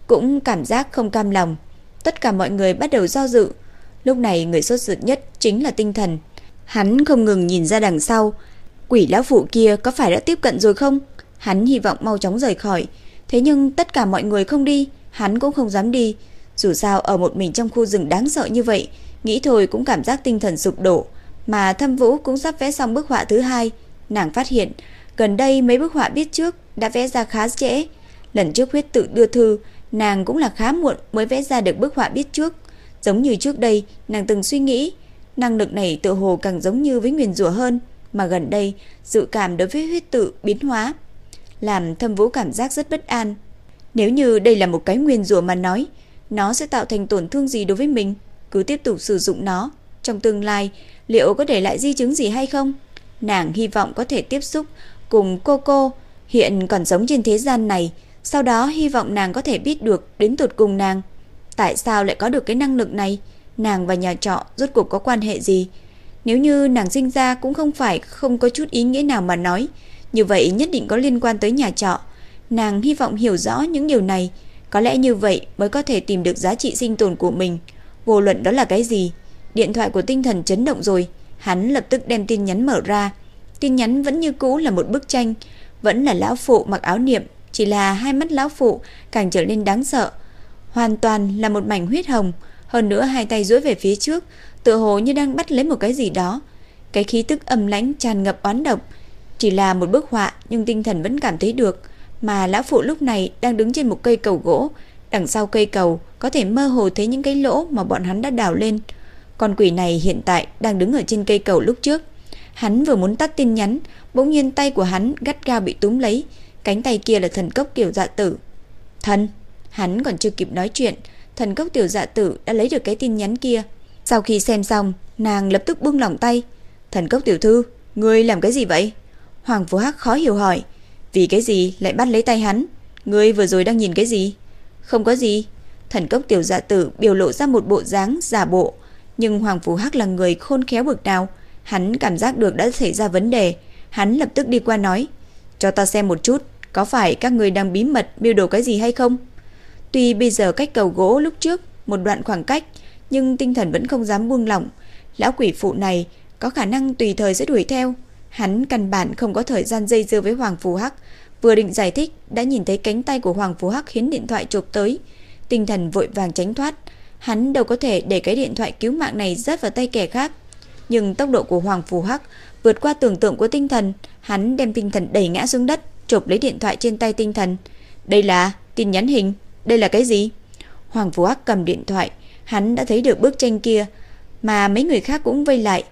cũng cảm giác không cam lòng. Tất cả mọi người bắt đầu do dự. Lúc này người sốt ruột nhất chính là tinh thần. Hắn không ngừng nhìn ra đằng sau. Quỷ lão phụ kia có phải đã tiếp cận rồi không? Hắn hy vọng mau chóng rời khỏi. Thế nhưng tất cả mọi người không đi, hắn cũng không dám đi. Dù sao ở một mình trong khu rừng đáng sợ như vậy, nghĩ thôi cũng cảm giác tinh thần sụp đổ. Mà Thâm Vũ cũng sắp vẽ xong bức họa thứ hai. Nàng phát hiện, gần đây mấy bức họa biết trước đã vẽ ra khá dễ. Lần trước huyết tự đưa thư, nàng cũng là khá muộn mới vẽ ra được bức họa biết trước. Giống như trước đây, nàng từng suy nghĩ, năng lực này tự hồ càng giống như với nguyền rủa hơn, mà gần đây dự cảm đối với huyết tự biến hóa, làm Thâm Vũ cảm giác rất bất an. Nếu như đây là một cái nguyên rủa mà nói, nó sẽ tạo thành tổn thương gì đối với mình? Cứ tiếp tục sử dụng nó, trong tương lai liệu có để lại di chứng gì hay không? Nàng hy vọng có thể tiếp xúc cùng cô cô hiện còn sống trên thế gian này, sau đó hy vọng nàng có thể biết được đến tụt cùng nàng tại sao lại có được cái năng lực này, nàng và nhà trọ rốt cuộc có quan hệ gì? Nếu như nàng sinh ra cũng không phải không có chút ý nghĩa nào mà nói, như vậy nhất định có liên quan tới nhà trọ. Nàng hy vọng hiểu rõ những điều này, có lẽ như vậy mới có thể tìm được giá trị sinh tồn của mình. Vô luận đó là cái gì, điện thoại của tinh thần chấn động rồi, hắn lập tức đem tin nhắn mở ra. Tin nhắn vẫn như cũ là một bức tranh, vẫn là lão phụ mặc áo niệm, chỉ là hai mắt lão phụ càng trở nên đáng sợ, hoàn toàn là một mảnh huyết hồng, hơn nữa hai tay duỗi về phía trước, tựa hồ như đang bắt lấy một cái gì đó. Cái khí tức âm lãnh tràn ngập oán độc, chỉ là một bức họa nhưng tinh thần vẫn cảm thấy được, mà lão phụ lúc này đang đứng trên một cây cầu gỗ, đằng sau cây cầu có thể mơ hồ thấy những cái lỗ mà bọn hắn đã đào lên. Con quỷ này hiện tại đang đứng ở trên cây cầu lúc trước. Hắn vừa muốn tắt tin nhắn, bỗng nhiên tay của hắn gắt gao bị túm lấy, cánh tay kia là thần cốc kiểu dạ tử. Thần, hắn còn chưa kịp nói chuyện, thần cốc tiểu dạ tử đã lấy được cái tin nhắn kia. Sau khi xem xong, nàng lập tức buông lỏng tay. Thần cốc tiểu thư, ngươi làm cái gì vậy? Hoàng Phú Hắc khó hiểu hỏi. Vì cái gì lại bắt lấy tay hắn? Ngươi vừa rồi đang nhìn cái gì? Không có gì. Thần cốc tiểu dạ tử biểu lộ ra một bộ dáng giả bộ. Nhưng Hoàng Phú Hắc là người khôn khéo bực nào. Hắn cảm giác được đã xảy ra vấn đề. Hắn lập tức đi qua nói. Cho ta xem một chút. Có phải các người đang bí mật biêu đồ cái gì hay không? Tuy bây giờ cách cầu gỗ lúc trước một đoạn khoảng cách, nhưng tinh thần vẫn không dám buông lỏng. Lão quỷ phụ này có khả năng tùy thời sẽ đuổi theo. Hắn căn bản không có thời gian dây dưa với Hoàng Phù Hắc. Vừa định giải thích, đã nhìn thấy cánh tay của Hoàng Phù Hắc khiến điện thoại chụp tới. Tinh thần vội vàng tránh thoát. Hắn đâu có thể để cái điện thoại cứu mạng này rớt vào tay kẻ khác. Nhưng tốc độ của Hoàng Phù Hắc vượt qua tưởng tượng của tinh thần. Hắn đem tinh thần đẩy ngã xuống đất, chụp lấy điện thoại trên tay tinh thần. Đây là tin nhắn hình. Đây là cái gì? Hoàng vũ Ác cầm điện thoại, hắn đã thấy được bức tranh kia, mà mấy người khác cũng vây lại.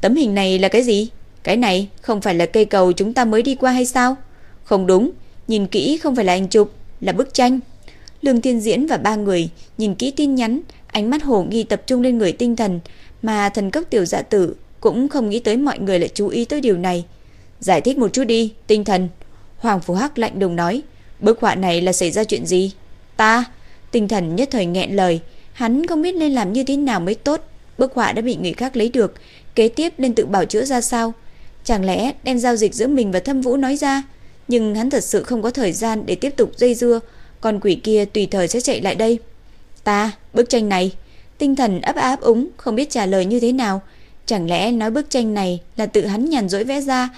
Tấm hình này là cái gì? Cái này không phải là cây cầu chúng ta mới đi qua hay sao? Không đúng, nhìn kỹ không phải là ảnh chụp, là bức tranh. Lương Thiên Diễn và ba người nhìn kỹ tin nhắn, ánh mắt hồ nghi tập trung lên người tinh thần, mà thần cấp tiểu dạ tử cũng không nghĩ tới mọi người lại chú ý tới điều này. Giải thích một chút đi, tinh thần. Hoàng Phú Hắc lạnh đồng nói, bức họa này là xảy ra chuyện gì? Ta, tinh thần nhất thời nghẹn lời, hắn không biết nên làm như thế nào mới tốt. Bức họa đã bị người khác lấy được, kế tiếp nên tự bảo chữa ra sao? Chẳng lẽ đem giao dịch giữa mình và Thâm Vũ nói ra? Nhưng hắn thật sự không có thời gian để tiếp tục dây dưa, con quỷ kia tùy thời sẽ chạy lại đây. Ta, bức tranh này, tinh thần ấp áp úng, không biết trả lời như thế nào. Chẳng lẽ nói bức tranh này là tự hắn nhàn rỗi vẽ ra,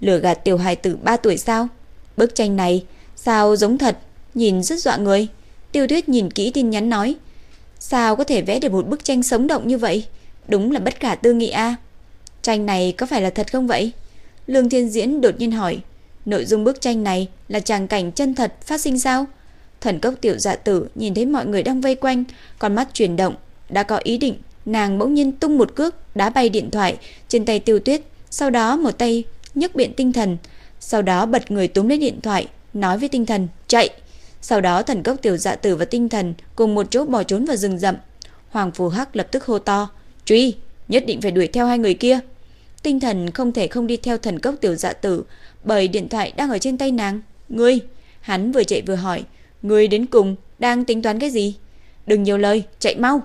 lừa gạt tiểu hài tử 3 tuổi sao? Bức tranh này sao giống thật, nhìn rất dọa người. Tiêu Tuyết nhìn kỹ tin nhắn nói, sao có thể vẽ được một bức tranh sống động như vậy? Đúng là bất khả tư nghị a. Tranh này có phải là thật không vậy? Lương Thiên Diễn đột nhiên hỏi, nội dung bức tranh này là tràng cảnh chân thật phát sinh sao? Thần cốc tiểu dạ tử nhìn thấy mọi người đang vây quanh, con mắt chuyển động, đã có ý định, nàng bỗng nhiên tung một cước, đá bay điện thoại trên tay Tiêu Tuyết, sau đó một tay nhấc biện tinh thần, sau đó bật người túm lấy điện thoại, nói với tinh thần, chạy. Sau đó thần cốc tiểu dạ tử và tinh thần cùng một chỗ bỏ trốn vào rừng rậm. Hoàng Phù Hắc lập tức hô to, truy, nhất định phải đuổi theo hai người kia. Tinh thần không thể không đi theo thần cốc tiểu dạ tử, bởi điện thoại đang ở trên tay nàng. Ngươi, hắn vừa chạy vừa hỏi, ngươi đến cùng đang tính toán cái gì? Đừng nhiều lời, chạy mau.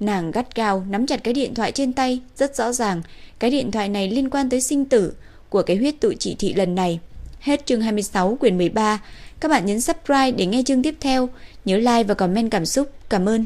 Nàng gắt gao nắm chặt cái điện thoại trên tay, rất rõ ràng, cái điện thoại này liên quan tới sinh tử của cái huyết tụ chỉ thị lần này. Hết chương 26 quyển 13. Các bạn nhấn subscribe để nghe chương tiếp theo. Nhớ like và comment cảm xúc. Cảm ơn.